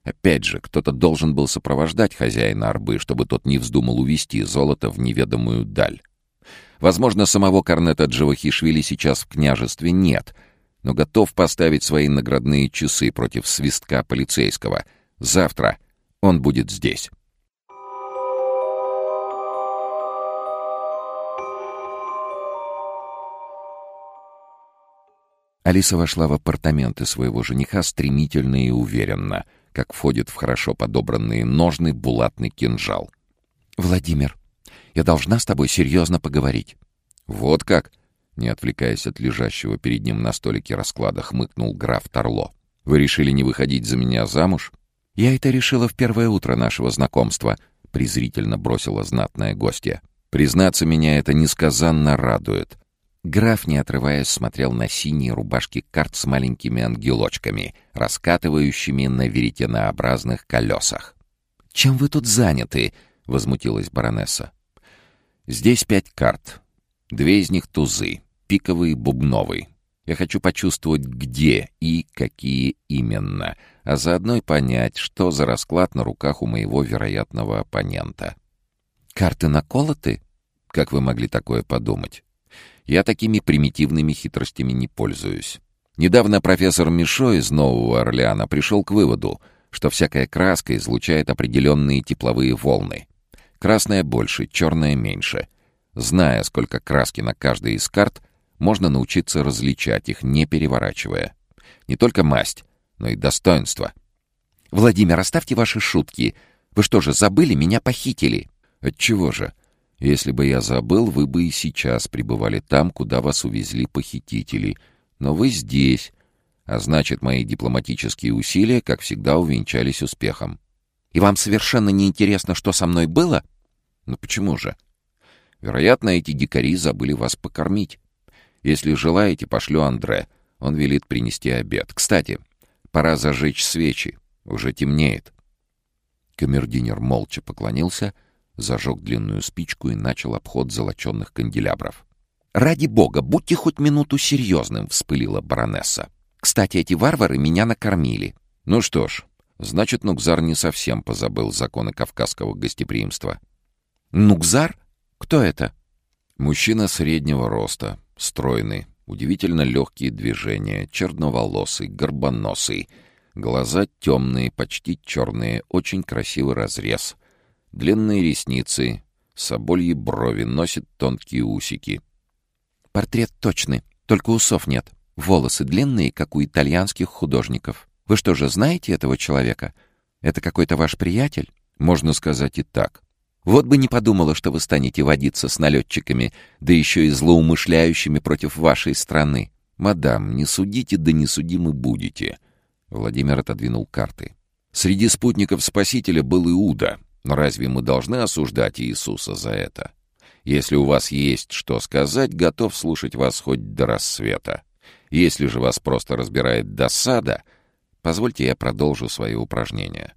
Опять же, кто-то должен был сопровождать хозяина арбы, чтобы тот не вздумал увести золото в неведомую даль. Возможно, самого корнета Джавахишвили сейчас в княжестве нет, но готов поставить свои наградные часы против свистка полицейского. Завтра он будет здесь. Алиса вошла в апартаменты своего жениха стремительно и уверенно, как входит в хорошо подобранные ножны булатный кинжал. «Владимир, я должна с тобой серьезно поговорить». «Вот как?» — не отвлекаясь от лежащего перед ним на столике расклада, хмыкнул граф Торло. «Вы решили не выходить за меня замуж?» «Я это решила в первое утро нашего знакомства», — презрительно бросила знатная гостья. «Признаться, меня это несказанно радует. Граф, не отрываясь, смотрел на синие рубашки карт с маленькими ангелочками, раскатывающими на веретенообразных колесах. «Чем вы тут заняты?» — возмутилась баронесса. «Здесь пять карт. Две из них тузы, пиковый и бубновый. Я хочу почувствовать, где и какие именно, а заодно и понять, что за расклад на руках у моего вероятного оппонента». «Карты наколоты?» Как вы могли такое подумать? Я такими примитивными хитростями не пользуюсь. Недавно профессор Мишо из Нового Орлеана пришел к выводу, что всякая краска излучает определенные тепловые волны. Красная больше, черная меньше. Зная, сколько краски на каждой из карт, можно научиться различать их, не переворачивая. Не только масть, но и достоинство. «Владимир, оставьте ваши шутки. Вы что же, забыли? Меня похитили!» «Отчего же? Если бы я забыл, вы бы и сейчас пребывали там, куда вас увезли похитители. Но вы здесь, а значит, мои дипломатические усилия, как всегда, увенчались успехом. И вам совершенно не интересно, что со мной было? Ну почему же? Вероятно, эти дикари забыли вас покормить. Если желаете, пошлю Андре. Он велит принести обед. Кстати, пора зажечь свечи. Уже темнеет. Камердинер молча поклонился — зажег длинную спичку и начал обход золоченных канделябров. «Ради бога, будьте хоть минуту серьезным!» — вспылила баронесса. «Кстати, эти варвары меня накормили». «Ну что ж, значит, Нукзар не совсем позабыл законы кавказского гостеприимства». «Нукзар? Кто это?» Мужчина среднего роста, стройный, удивительно легкие движения, черноволосый, горбоносый, глаза темные, почти черные, очень красивый разрез, Длинные ресницы, собольи брови, носит тонкие усики. Портрет точный, только усов нет. Волосы длинные, как у итальянских художников. Вы что же, знаете этого человека? Это какой-то ваш приятель? Можно сказать и так. Вот бы не подумала, что вы станете водиться с налетчиками, да еще и злоумышляющими против вашей страны. Мадам, не судите, да не судимы будете. Владимир отодвинул карты. Среди спутников Спасителя был Иуда, но разве мы должны осуждать Иисуса за это? Если у вас есть что сказать, готов слушать вас хоть до рассвета. Если же вас просто разбирает досада, позвольте я продолжу свое упражнение.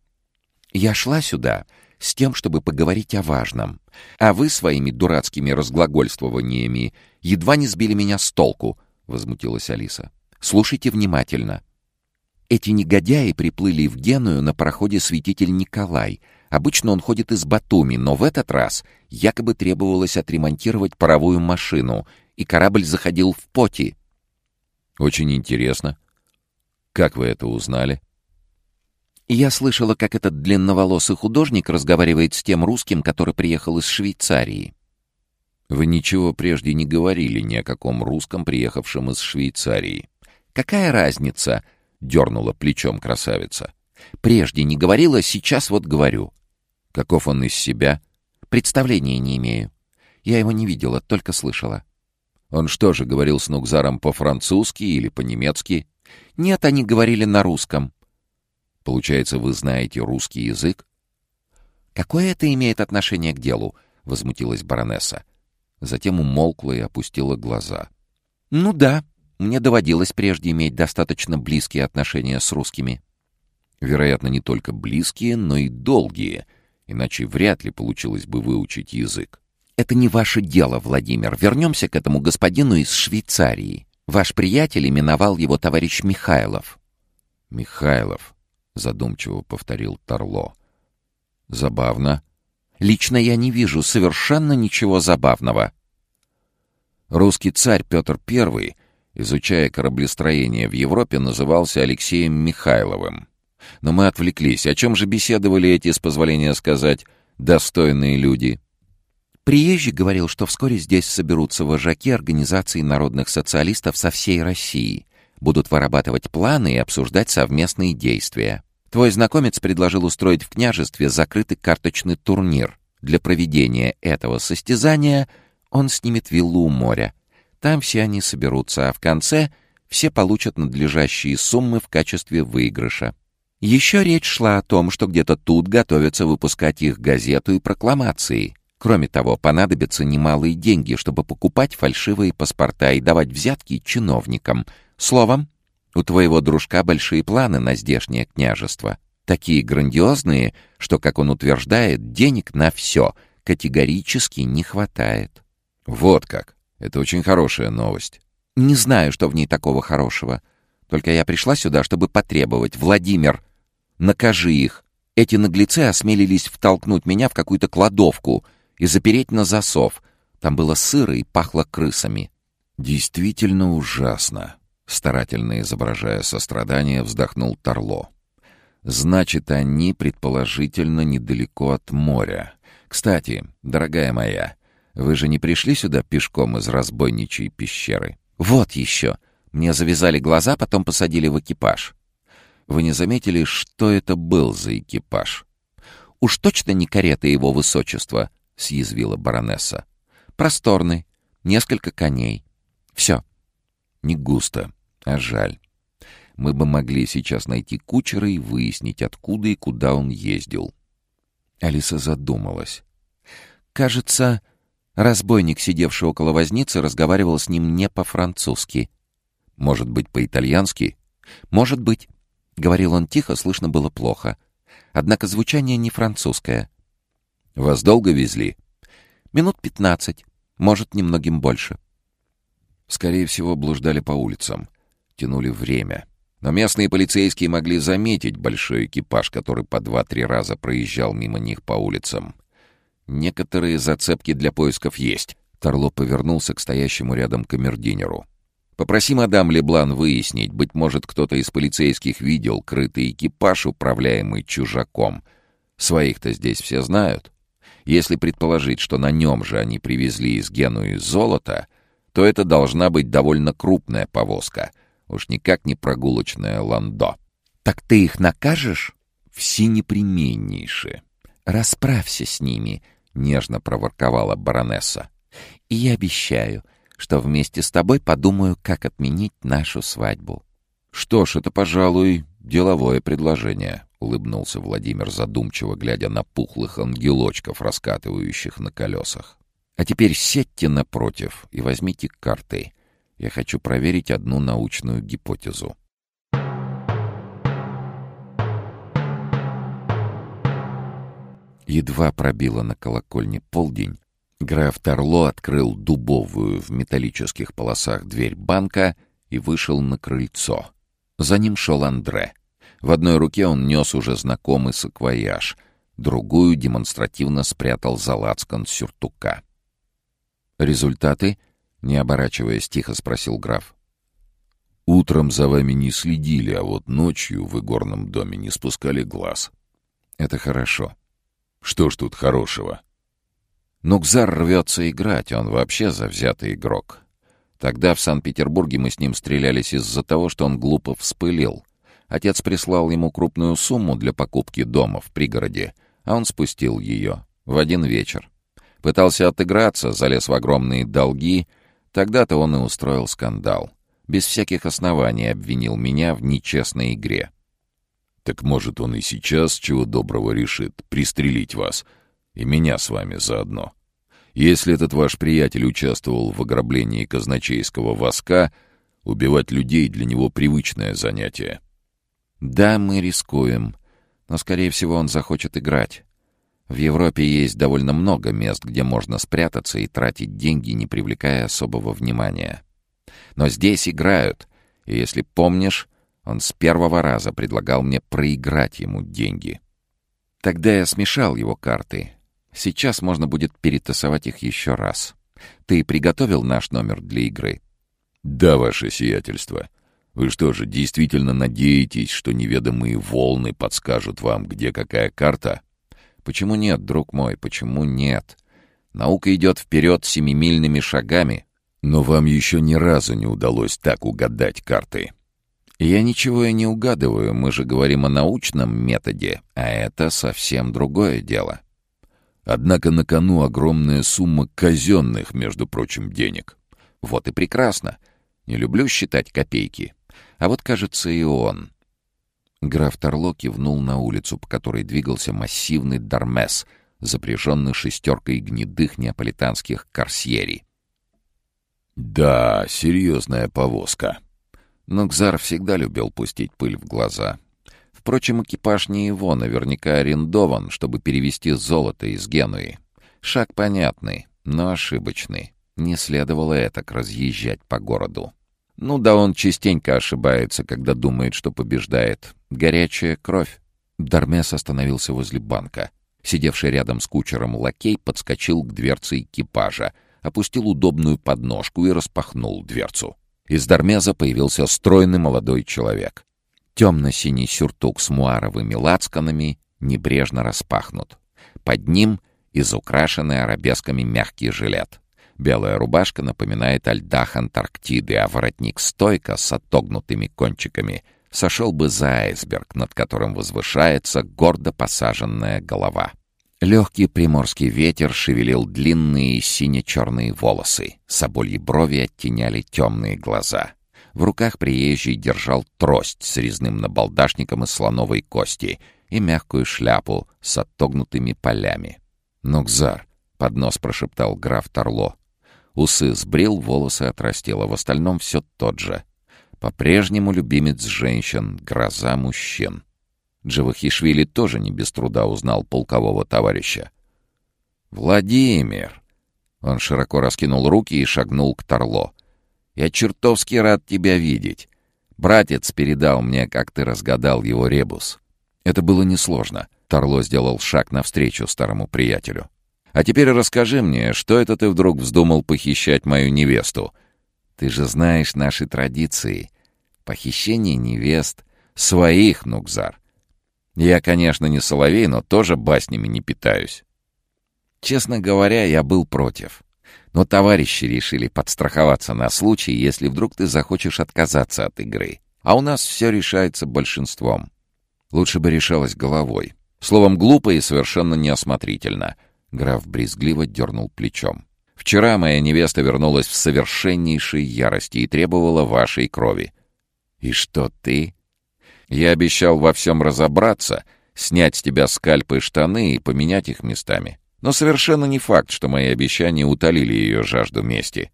Я шла сюда с тем, чтобы поговорить о важном, а вы своими дурацкими разглагольствованиями едва не сбили меня с толку, — возмутилась Алиса. Слушайте внимательно. Эти негодяи приплыли в Геную на пароходе «Святитель Николай», Обычно он ходит из Батуми, но в этот раз якобы требовалось отремонтировать паровую машину, и корабль заходил в поти. «Очень интересно. Как вы это узнали?» Я слышала, как этот длинноволосый художник разговаривает с тем русским, который приехал из Швейцарии. Вы ничего прежде не говорили ни о каком русском, приехавшем из Швейцарии. Какая разница? дернула плечом красавица. Прежде не говорила, сейчас вот говорю. Каков он из себя? Представления не имею. Я его не видела, только слышала. Он что же, говорил с Нукзаром по-французски или по-немецки? Нет, они говорили на русском. Получается, вы знаете русский язык? Какое это имеет отношение к делу? Возмутилась баронесса. Затем умолкла и опустила глаза. Ну да, мне доводилось прежде иметь достаточно близкие отношения с русскими. Вероятно, не только близкие, но и долгие — иначе вряд ли получилось бы выучить язык. «Это не ваше дело, Владимир. Вернемся к этому господину из Швейцарии. Ваш приятель именовал его товарищ Михайлов». «Михайлов? — задумчиво повторил Торло. «Забавно». «Лично я не вижу совершенно ничего забавного». Русский царь Петр I, изучая кораблестроение в Европе, назывался Алексеем Михайловым. Но мы отвлеклись. О чем же беседовали эти, с позволения сказать, достойные люди? Приезжий говорил, что вскоре здесь соберутся вожаки организаций народных социалистов со всей России, будут вырабатывать планы и обсуждать совместные действия. Твой знакомец предложил устроить в княжестве закрытый карточный турнир. Для проведения этого состязания он снимет виллу у моря. Там все они соберутся, а в конце все получат надлежащие суммы в качестве выигрыша. Еще речь шла о том, что где-то тут готовятся выпускать их газету и прокламации — Кроме того, понадобятся немалые деньги, чтобы покупать фальшивые паспорта и давать взятки чиновникам. Словом, у твоего дружка большие планы на здешнее княжество. Такие грандиозные, что, как он утверждает, денег на все категорически не хватает. Вот как. Это очень хорошая новость. Не знаю, что в ней такого хорошего. Только я пришла сюда, чтобы потребовать. Владимир, накажи их. Эти наглецы осмелились втолкнуть меня в какую-то кладовку — и запереть на засов. Там было сыро и пахло крысами. «Действительно ужасно», — старательно изображая сострадание, вздохнул Торло. «Значит, они, предположительно, недалеко от моря. Кстати, дорогая моя, вы же не пришли сюда пешком из разбойничьей пещеры?» «Вот еще!» Мне завязали глаза, потом посадили в экипаж. Вы не заметили, что это был за экипаж? Уж точно не карета его высочества, — съязвила баронесса. «Просторный, несколько коней. Все». «Не густо, а жаль. Мы бы могли сейчас найти кучера и выяснить, откуда и куда он ездил». Алиса задумалась. «Кажется, разбойник, сидевший около возницы, разговаривал с ним не по-французски. Может быть, по-итальянски?» «Может быть». Говорил он тихо, слышно было плохо. Однако звучание не французское. Вас долго везли? Минут пятнадцать. Может, немногим больше. Скорее всего, блуждали по улицам. Тянули время. Но местные полицейские могли заметить большой экипаж, который по два-три раза проезжал мимо них по улицам. Некоторые зацепки для поисков есть. Торло повернулся к стоящему рядом камердинеру. «Попроси мадам Леблан выяснить, быть может, кто-то из полицейских видел крытый экипаж, управляемый чужаком. Своих-то здесь все знают». Если предположить, что на нем же они привезли из Генуи золото, то это должна быть довольно крупная повозка. Уж никак не прогулочная ландо. «Так ты их накажешь?» «Все непременнейшие». «Расправься с ними», — нежно проворковала баронесса. «И я обещаю, что вместе с тобой подумаю, как отменить нашу свадьбу». «Что ж, это, пожалуй, деловое предложение», — улыбнулся Владимир задумчиво, глядя на пухлых ангелочков, раскатывающих на колесах. «А теперь сядьте напротив и возьмите карты. Я хочу проверить одну научную гипотезу». Едва пробило на колокольне полдень, граф Торло открыл дубовую в металлических полосах дверь банка и вышел на крыльцо. За ним шел Андре — в одной руке он нес уже знакомый саквояж, другую демонстративно спрятал за лацкан сюртука. «Результаты?» — не оборачиваясь, тихо спросил граф. «Утром за вами не следили, а вот ночью в игорном доме не спускали глаз. Это хорошо. Что ж тут хорошего?» Нукзар рвется играть, он вообще завзятый игрок. Тогда в Санкт-Петербурге мы с ним стрелялись из-за того, что он глупо вспылил — Отец прислал ему крупную сумму для покупки дома в пригороде, а он спустил ее в один вечер. Пытался отыграться, залез в огромные долги. Тогда-то он и устроил скандал. Без всяких оснований обвинил меня в нечестной игре. Так может, он и сейчас чего доброго решит пристрелить вас и меня с вами заодно. Если этот ваш приятель участвовал в ограблении казначейского воска, убивать людей для него привычное занятие. Да, мы рискуем, но, скорее всего, он захочет играть. В Европе есть довольно много мест, где можно спрятаться и тратить деньги, не привлекая особого внимания. Но здесь играют, и, если помнишь, Он с первого раза предлагал мне проиграть ему деньги. Тогда я смешал его карты. Сейчас можно будет перетасовать их еще раз. Ты приготовил наш номер для игры? Да, ваше сиятельство. Вы что же, действительно надеетесь, что неведомые волны подскажут вам, где какая карта? Почему нет, друг мой, почему нет? Наука идет вперед семимильными шагами. Но вам еще ни разу не удалось так угадать карты. Я ничего и не угадываю, мы же говорим о научном методе, а это совсем другое дело. Однако на кону огромная сумма казенных, между прочим, денег. Вот и прекрасно. Не люблю считать копейки. А вот, кажется, и он. Граф Торло кивнул на улицу, по которой двигался массивный Дармес, запряженный шестеркой гнедых неаполитанских корсьери. «Да, серьезная повозка». Но Кзар всегда любил пустить пыль в глаза. Впрочем, экипаж не его, наверняка арендован, чтобы перевести золото из Генуи. Шаг понятный, но ошибочный. Не следовало это разъезжать по городу. Ну да он частенько ошибается, когда думает, что побеждает. Горячая кровь. Дармес остановился возле банка. Сидевший рядом с кучером лакей подскочил к дверце экипажа, опустил удобную подножку и распахнул дверцу. Из Дармеза появился стройный молодой человек. Темно-синий сюртук с муаровыми лацканами небрежно распахнут. Под ним изукрашенный арабесками мягкий жилет. Белая рубашка напоминает о льдах Антарктиды, а воротник стойка с отогнутыми кончиками сошел бы за айсберг, над которым возвышается гордо посаженная голова. Легкий приморский ветер шевелил длинные сине-черные волосы, собольи брови оттеняли темные глаза. В руках приезжий держал трость с резным набалдашником из слоновой кости и мягкую шляпу с отогнутыми полями. «Нукзар», — под нос прошептал граф Торло. Усы сбрил, волосы отрастил, а в остальном все тот же. По-прежнему любимец женщин, гроза мужчин. Джавахишвили тоже не без труда узнал полкового товарища. «Владимир!» Он широко раскинул руки и шагнул к Торло. «Я чертовски рад тебя видеть. Братец передал мне, как ты разгадал его ребус». Это было несложно. Торло сделал шаг навстречу старому приятелю. «А теперь расскажи мне, что это ты вдруг вздумал похищать мою невесту? Ты же знаешь наши традиции. Похищение невест. Своих, Нукзар. Я, конечно, не соловей, но тоже баснями не питаюсь. Честно говоря, я был против. Но товарищи решили подстраховаться на случай, если вдруг ты захочешь отказаться от игры. А у нас все решается большинством. Лучше бы решалось головой. Словом, глупо и совершенно неосмотрительно. Граф брезгливо дернул плечом. «Вчера моя невеста вернулась в совершеннейшей ярости и требовала вашей крови. И что ты?» Я обещал во всем разобраться, снять с тебя скальпы и штаны и поменять их местами. Но совершенно не факт, что мои обещания утолили ее жажду мести.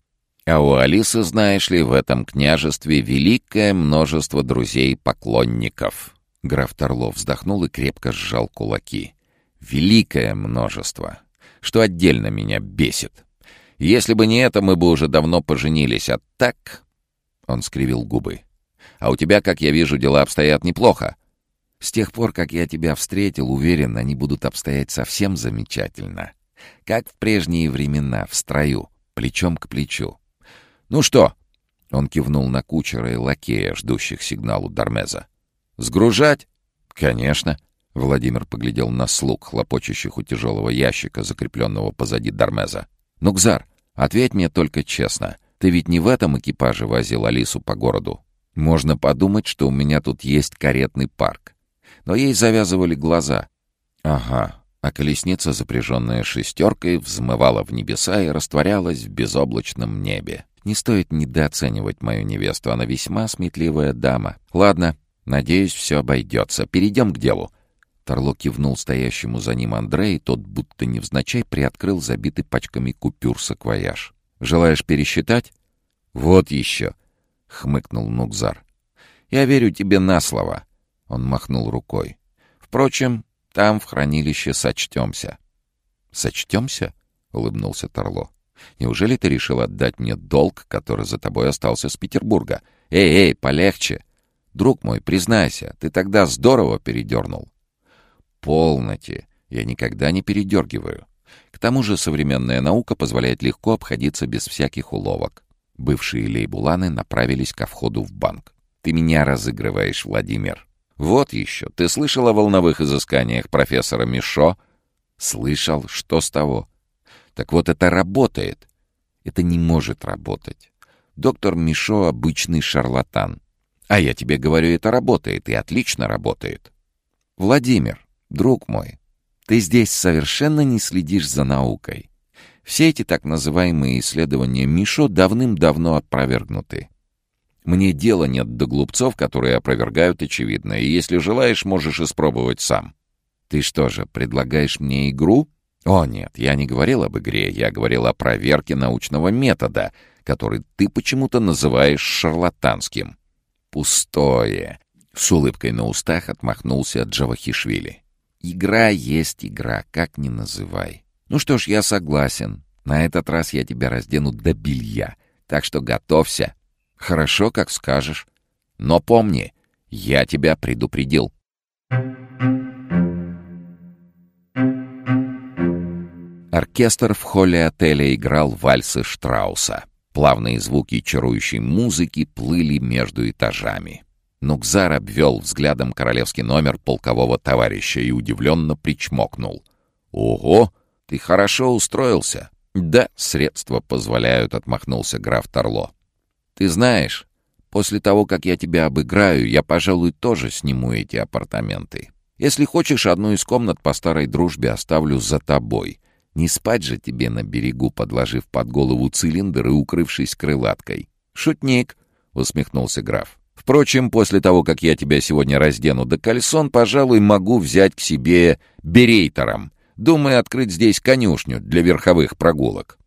А у Алисы, знаешь ли, в этом княжестве великое множество друзей-поклонников. Граф Торлов вздохнул и крепко сжал кулаки. Великое множество. Что отдельно меня бесит. Если бы не это, мы бы уже давно поженились, а так... Он скривил губы. А у тебя, как я вижу, дела обстоят неплохо. С тех пор, как я тебя встретил, уверен, они будут обстоять совсем замечательно. Как в прежние времена, в строю, плечом к плечу. Ну что? Он кивнул на кучера и лакея, ждущих сигналу Дармеза. «Сгружать?» «Конечно». Владимир поглядел на слуг, хлопочущих у тяжелого ящика, закрепленного позади Дармеза. «Ну, Гзар, ответь мне только честно. Ты ведь не в этом экипаже возил Алису по городу?» Можно подумать, что у меня тут есть каретный парк. Но ей завязывали глаза. Ага, а колесница, запряженная шестеркой, взмывала в небеса и растворялась в безоблачном небе. Не стоит недооценивать мою невесту, она весьма сметливая дама. Ладно, надеюсь, все обойдется. Перейдем к делу. Торло кивнул стоящему за ним Андре, и тот, будто невзначай, приоткрыл забитый пачками купюр саквояж. «Желаешь пересчитать?» «Вот еще!» — хмыкнул Нукзар. «Я верю тебе на слово», — он махнул рукой. «Впрочем, там в хранилище сочтемся». «Сочтемся?» — улыбнулся Торло. «Неужели ты решил отдать мне долг, который за тобой остался с Петербурга? Эй, эй, полегче!» Друг мой, признайся, ты тогда здорово передернул. Полноте. Я никогда не передергиваю. К тому же современная наука позволяет легко обходиться без всяких уловок. Бывшие лейбуланы направились ко входу в банк. «Ты меня разыгрываешь, Владимир». «Вот еще. Ты слышал о волновых изысканиях профессора Мишо?» «Слышал. Что с того?» «Так вот это работает». «Это не может работать. Доктор Мишо — обычный шарлатан. А я тебе говорю, это работает, и отлично работает». «Владимир, друг мой, ты здесь совершенно не следишь за наукой. Все эти так называемые исследования Мишо давным-давно опровергнуты. Мне дела нет до глупцов, которые опровергают очевидное, и если желаешь, можешь испробовать сам. Ты что же, предлагаешь мне игру? О нет, я не говорил об игре, я говорил о проверке научного метода, который ты почему-то называешь шарлатанским. Пустое. С улыбкой на устах отмахнулся от Джавахишвили. Игра есть игра, как ни называй. Ну что ж, я согласен. На этот раз я тебя раздену до белья, так что готовься. «Хорошо, как скажешь. Но помни, я тебя предупредил». Оркестр в холле отеля играл вальсы Штрауса. Плавные звуки чарующей музыки плыли между этажами. Нукзар обвел взглядом королевский номер полкового товарища и удивленно причмокнул. «Ого, ты хорошо устроился!» «Да, средства позволяют», — отмахнулся граф Торло. Ты знаешь, после того, как я тебя обыграю, я, пожалуй, тоже сниму эти апартаменты. Если хочешь, одну из комнат по старой дружбе оставлю за тобой. Не спать же тебе на берегу, подложив под голову цилиндр и укрывшись крылаткой. Шутник, — усмехнулся граф. Впрочем, после того, как я тебя сегодня раздену до кальсон, пожалуй, могу взять к себе берейтором. Думаю, открыть здесь конюшню для верховых прогулок.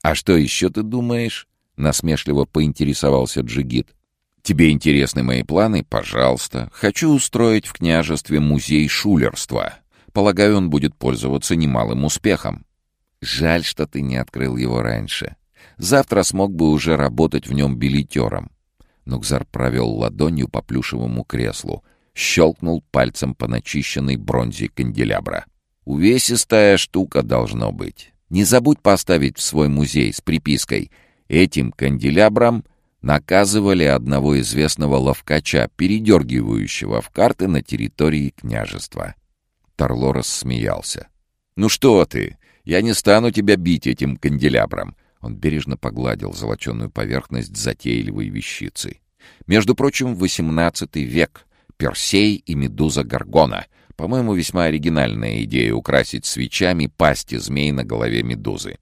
А что еще ты думаешь? — насмешливо поинтересовался Джигит. «Тебе интересны мои планы? Пожалуйста. Хочу устроить в княжестве музей шулерства. Полагаю, он будет пользоваться немалым успехом. Жаль, что ты не открыл его раньше. Завтра смог бы уже работать в нем билетером». Нукзар провел ладонью по плюшевому креслу, щелкнул пальцем по начищенной бронзе канделябра. «Увесистая штука должно быть. Не забудь поставить в свой музей с припиской — Этим канделябром наказывали одного известного ловкача, передергивающего в карты на территории княжества. Торло рассмеялся. «Ну что ты? Я не стану тебя бить этим канделябром!» Он бережно погладил золоченую поверхность затейливой вещицы. «Между прочим, XVIII век. Персей и Медуза Гаргона. По-моему, весьма оригинальная идея украсить свечами пасти змей на голове Медузы.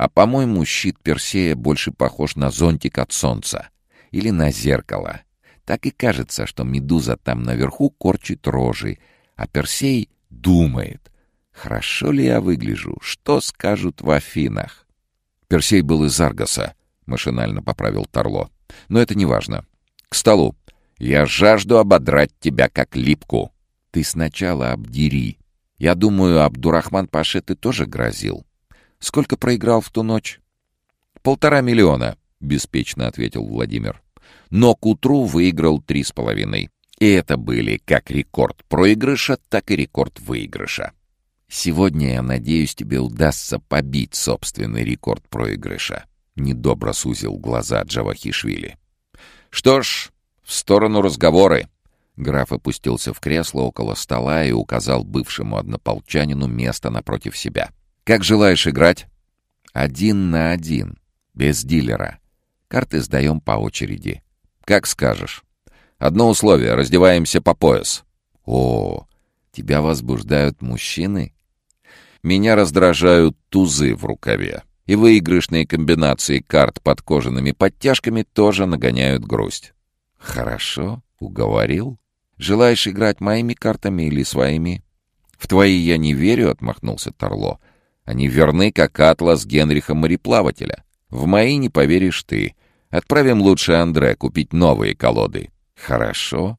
А, по-моему, щит Персея больше похож на зонтик от солнца или на зеркало. Так и кажется, что медуза там наверху корчит рожи, а Персей думает, хорошо ли я выгляжу, что скажут в Афинах. Персей был из Аргоса, машинально поправил Торло. Но это не важно. К столу. Я жажду ободрать тебя как липку. Ты сначала обдери. Я думаю, Абдурахман Паше ты тоже грозил. Сколько проиграл в ту ночь? Полтора миллиона, беспечно ответил Владимир. Но к утру выиграл три с половиной. И это были как рекорд проигрыша, так и рекорд выигрыша. Сегодня, я надеюсь, тебе удастся побить собственный рекорд проигрыша. Недобро сузил глаза Джавахишвили. Что ж, в сторону разговоры. Граф опустился в кресло около стола и указал бывшему однополчанину место напротив себя. Как желаешь играть? Один на один, без дилера. Карты сдаем по очереди. Как скажешь. Одно условие — раздеваемся по пояс. О, тебя возбуждают мужчины? Меня раздражают тузы в рукаве. И выигрышные комбинации карт под кожаными подтяжками тоже нагоняют грусть. Хорошо, уговорил. Желаешь играть моими картами или своими? В твои я не верю, отмахнулся Торло. Они верны, как атлас Генриха мореплавателя. В мои не поверишь ты. Отправим лучше Андре купить новые колоды. Хорошо.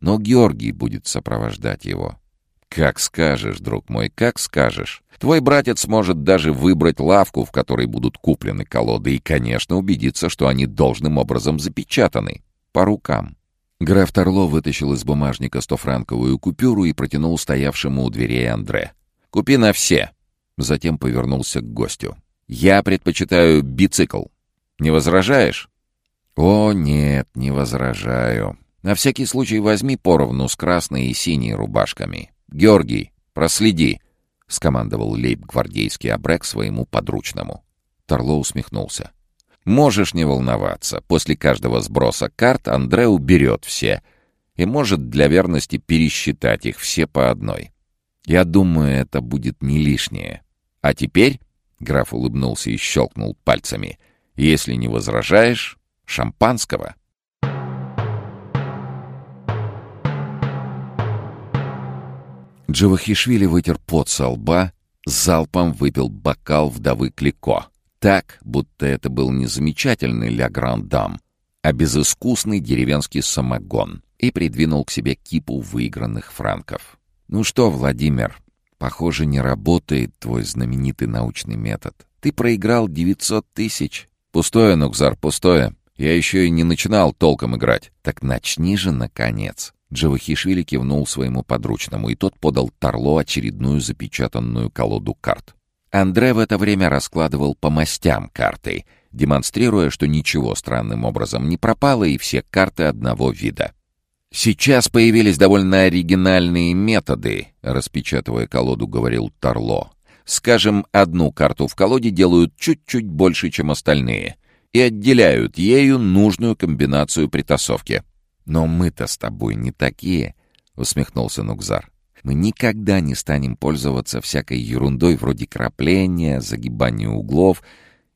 Но Георгий будет сопровождать его. Как скажешь, друг мой, как скажешь. Твой братец может даже выбрать лавку, в которой будут куплены колоды, и, конечно, убедиться, что они должным образом запечатаны. По рукам. Граф Торло вытащил из бумажника стофранковую купюру и протянул стоявшему у дверей Андре. «Купи на все!» Затем повернулся к гостю. «Я предпочитаю бицикл. Не возражаешь?» «О, нет, не возражаю. На всякий случай возьми поровну с красной и синей рубашками. Георгий, проследи!» — скомандовал лейб-гвардейский обрек своему подручному. Торло усмехнулся. «Можешь не волноваться. После каждого сброса карт Андре уберет все и может для верности пересчитать их все по одной. Я думаю, это будет не лишнее. А теперь...» — граф улыбнулся и щелкнул пальцами. «Если не возражаешь, шампанского». Джавахишвили вытер пот со лба, залпом выпил бокал вдовы Клико. Так, будто это был не замечательный ля грандам, а безыскусный деревенский самогон, и придвинул к себе кипу выигранных франков. «Ну что, Владимир, похоже, не работает твой знаменитый научный метод. Ты проиграл 900 тысяч. Пустое, Нукзар, пустое. Я еще и не начинал толком играть. Так начни же, наконец. Джавахишвили кивнул своему подручному, и тот подал Тарло очередную запечатанную колоду карт. Андре в это время раскладывал по мастям карты, демонстрируя, что ничего странным образом не пропало, и все карты одного вида. «Сейчас появились довольно оригинальные методы», — распечатывая колоду, говорил Тарло. «Скажем, одну карту в колоде делают чуть-чуть больше, чем остальные и отделяют ею нужную комбинацию притасовки. «Но мы-то с тобой не такие», — усмехнулся Нукзар. «Мы никогда не станем пользоваться всякой ерундой вроде крапления, загибания углов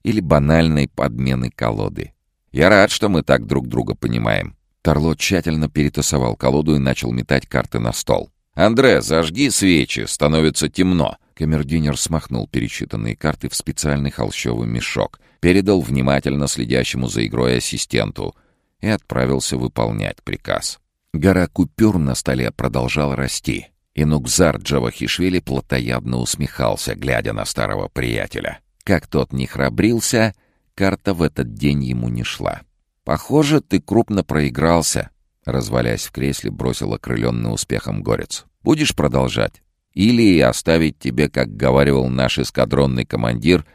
или банальной подмены колоды. Я рад, что мы так друг друга понимаем». Торло тщательно перетасовал колоду и начал метать карты на стол. «Андре, зажги свечи, становится темно». Камердинер смахнул пересчитанные карты в специальный холщовый мешок, передал внимательно следящему за игрой ассистенту и отправился выполнять приказ. Гора купюр на столе продолжала расти, и Нукзар Джавахишвили плотоядно усмехался, глядя на старого приятеля. Как тот не храбрился, карта в этот день ему не шла. «Похоже, ты крупно проигрался», — развалясь в кресле, бросил окрыленный успехом горец. «Будешь продолжать? Или оставить тебе, как говаривал наш эскадронный командир,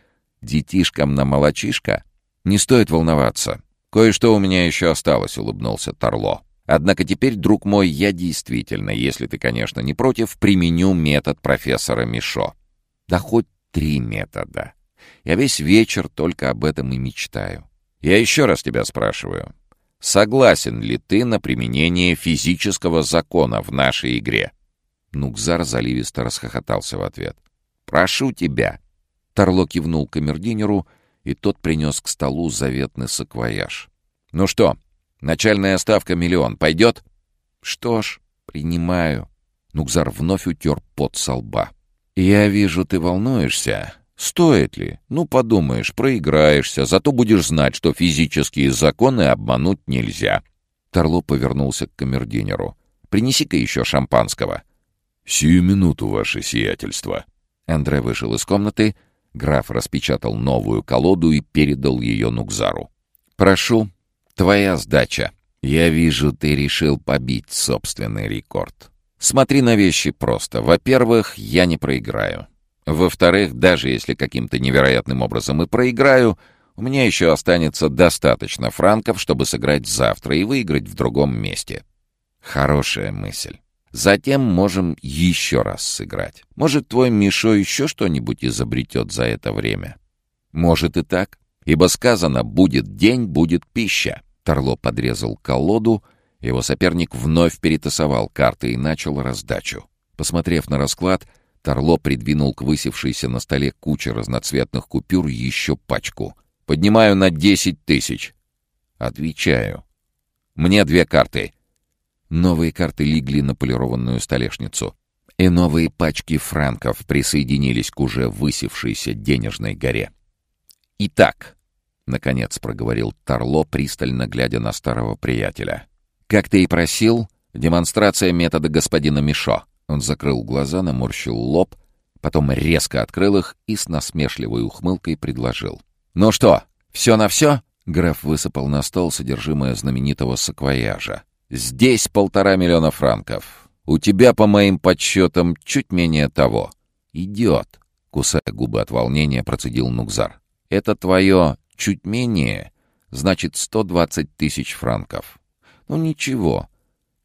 детишкам на молочишко? Не стоит волноваться. Кое-что у меня еще осталось», — улыбнулся Торло. «Однако теперь, друг мой, я действительно, если ты, конечно, не против, применю метод профессора Мишо. Да хоть три метода. Я весь вечер только об этом и мечтаю. Я еще раз тебя спрашиваю. Согласен ли ты на применение физического закона в нашей игре?» Нукзар заливисто расхохотался в ответ. «Прошу тебя!» Торло кивнул камердинеру, и тот принес к столу заветный саквояж. «Ну что, начальная ставка миллион. Пойдет?» «Что ж, принимаю». Нукзар вновь утер пот со лба. «Я вижу, ты волнуешься. Стоит ли? Ну, подумаешь, проиграешься, зато будешь знать, что физические законы обмануть нельзя». Торло повернулся к камердинеру. «Принеси-ка еще шампанского». «Сию минуту, ваше сиятельство». Андре вышел из комнаты, граф распечатал новую колоду и передал ее Нукзару. «Прошу, твоя сдача. Я вижу, ты решил побить собственный рекорд. Смотри на вещи просто. Во-первых, я не проиграю. Во-вторых, даже если каким-то невероятным образом и проиграю, у меня еще останется достаточно франков, чтобы сыграть завтра и выиграть в другом месте. Хорошая мысль. Затем можем еще раз сыграть. Может, твой Мишо еще что-нибудь изобретет за это время? Может и так. Ибо сказано «будет день, будет пища». Торло подрезал колоду, его соперник вновь перетасовал карты и начал раздачу. Посмотрев на расклад, Торло придвинул к высевшейся на столе куче разноцветных купюр еще пачку. «Поднимаю на десять тысяч». «Отвечаю. Мне две карты». Новые карты легли на полированную столешницу. И новые пачки франков присоединились к уже высевшейся денежной горе. «Итак», — наконец проговорил Тарло, пристально глядя на старого приятеля, «как ты и просил, демонстрация метода господина Мишо». Он закрыл глаза, наморщил лоб, потом резко открыл их и с насмешливой ухмылкой предложил. «Ну что, все на все?» Граф высыпал на стол содержимое знаменитого саквояжа. Здесь полтора миллиона франков. У тебя, по моим подсчетам, чуть менее того. Идет, кусая губы от волнения, процедил Нукзар. Это твое чуть менее, значит, сто двадцать тысяч франков. Ну ничего.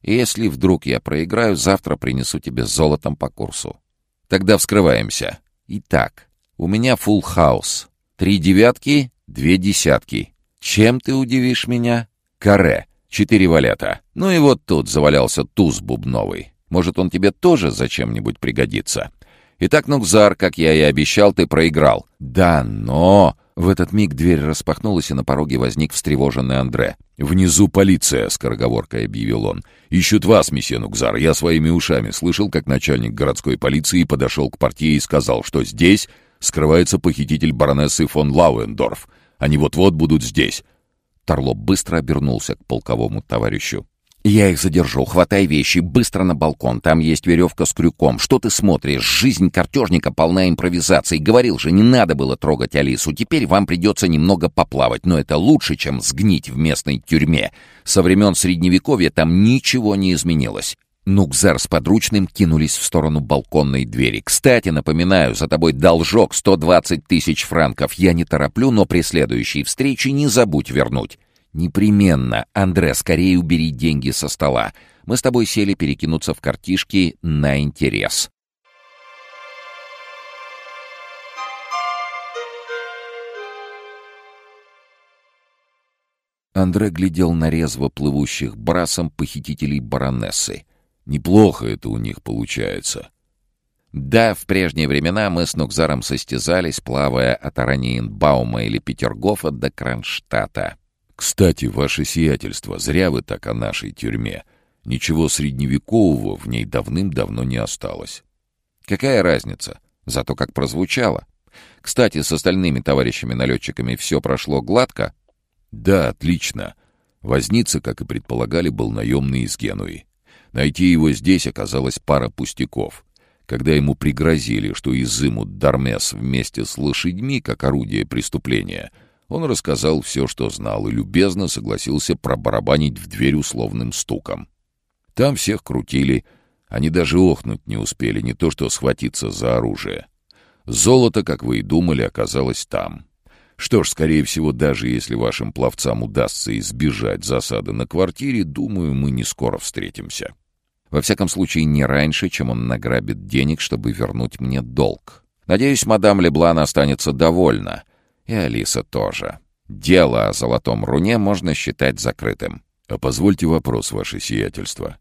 Если вдруг я проиграю, завтра принесу тебе золотом по курсу. Тогда вскрываемся. Итак, у меня фулл хаус. Три девятки, две десятки. Чем ты удивишь меня? Каре. Четыре валета. Ну и вот тут завалялся туз бубновый. Может, он тебе тоже зачем-нибудь пригодится. Итак, Нукзар, как я и обещал, ты проиграл. Да, но... В этот миг дверь распахнулась, и на пороге возник встревоженный Андре. «Внизу полиция», — скороговоркой объявил он. «Ищут вас, месье Нукзар. Я своими ушами слышал, как начальник городской полиции подошел к партии и сказал, что здесь скрывается похититель баронессы фон Лауендорф. Они вот-вот будут здесь. Торло быстро обернулся к полковому товарищу. «Я их задержу. Хватай вещи. Быстро на балкон. Там есть веревка с крюком. Что ты смотришь? Жизнь картежника полна импровизаций. Говорил же, не надо было трогать Алису. Теперь вам придется немного поплавать. Но это лучше, чем сгнить в местной тюрьме. Со времен Средневековья там ничего не изменилось. Нукзар с подручным кинулись в сторону балконной двери. «Кстати, напоминаю, за тобой должок 120 тысяч франков. Я не тороплю, но при следующей встрече не забудь вернуть». «Непременно. Андре, скорее убери деньги со стола. Мы с тобой сели перекинуться в картишки на интерес». Андре глядел на резво плывущих брасом похитителей баронессы — Неплохо это у них получается. Да, в прежние времена мы с Нукзаром состязались, плавая от Араниенбаума или Петергофа до Кронштадта. Кстати, ваше сиятельство, зря вы так о нашей тюрьме. Ничего средневекового в ней давным-давно не осталось. Какая разница? Зато как прозвучало. Кстати, с остальными товарищами-налетчиками все прошло гладко? Да, отлично. Возница, как и предполагали, был наемный из Генуи. Найти его здесь оказалось пара пустяков. Когда ему пригрозили, что изымут Дармес вместе с лошадьми как орудие преступления, он рассказал все, что знал, и любезно согласился пробарабанить в дверь условным стуком. Там всех крутили, они даже охнуть не успели, не то что схватиться за оружие. Золото, как вы и думали, оказалось там. Что ж, скорее всего, даже если вашим пловцам удастся избежать засады на квартире, думаю, мы не скоро встретимся. Во всяком случае, не раньше, чем он награбит денег, чтобы вернуть мне долг. Надеюсь, мадам Леблан останется довольна. И Алиса тоже. Дело о золотом руне можно считать закрытым. А позвольте вопрос, ваше сиятельство.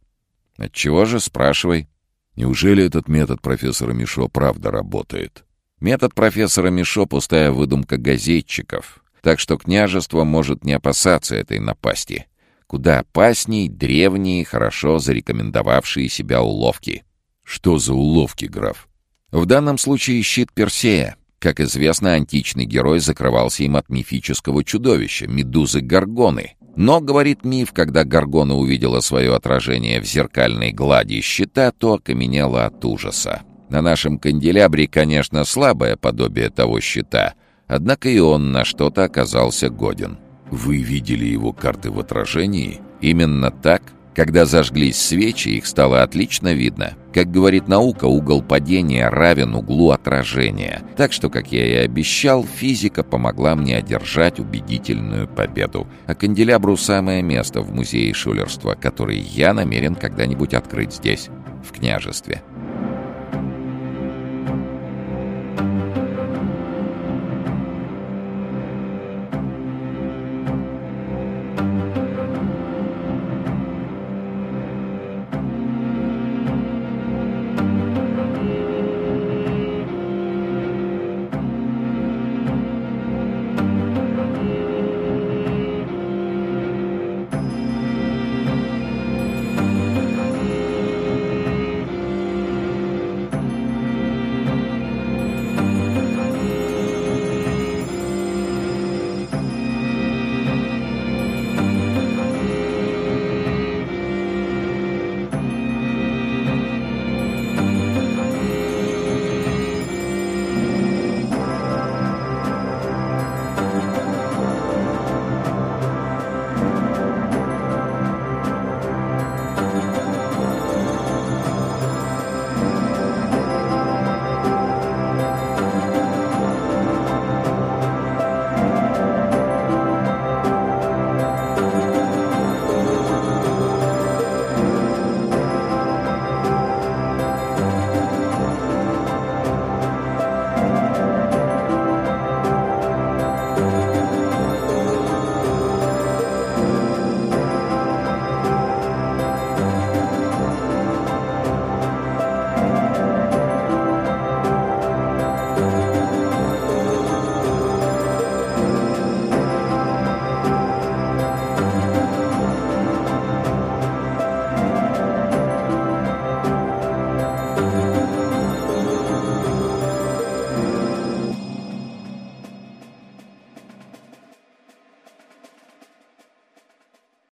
Отчего же, спрашивай. Неужели этот метод профессора Мишо правда работает? Метод профессора Мишо — пустая выдумка газетчиков. Так что княжество может не опасаться этой напасти куда опасней древние, хорошо зарекомендовавшие себя уловки. Что за уловки, граф? В данном случае щит Персея. Как известно, античный герой закрывался им от мифического чудовища, медузы Гаргоны. Но, говорит миф, когда Гаргона увидела свое отражение в зеркальной глади щита, то окаменела от ужаса. На нашем канделябре, конечно, слабое подобие того щита, однако и он на что-то оказался годен. Вы видели его карты в отражении? Именно так. Когда зажглись свечи, их стало отлично видно. Как говорит наука, угол падения равен углу отражения. Так что, как я и обещал, физика помогла мне одержать убедительную победу. А канделябру самое место в музее шулерства, который я намерен когда-нибудь открыть здесь, в княжестве.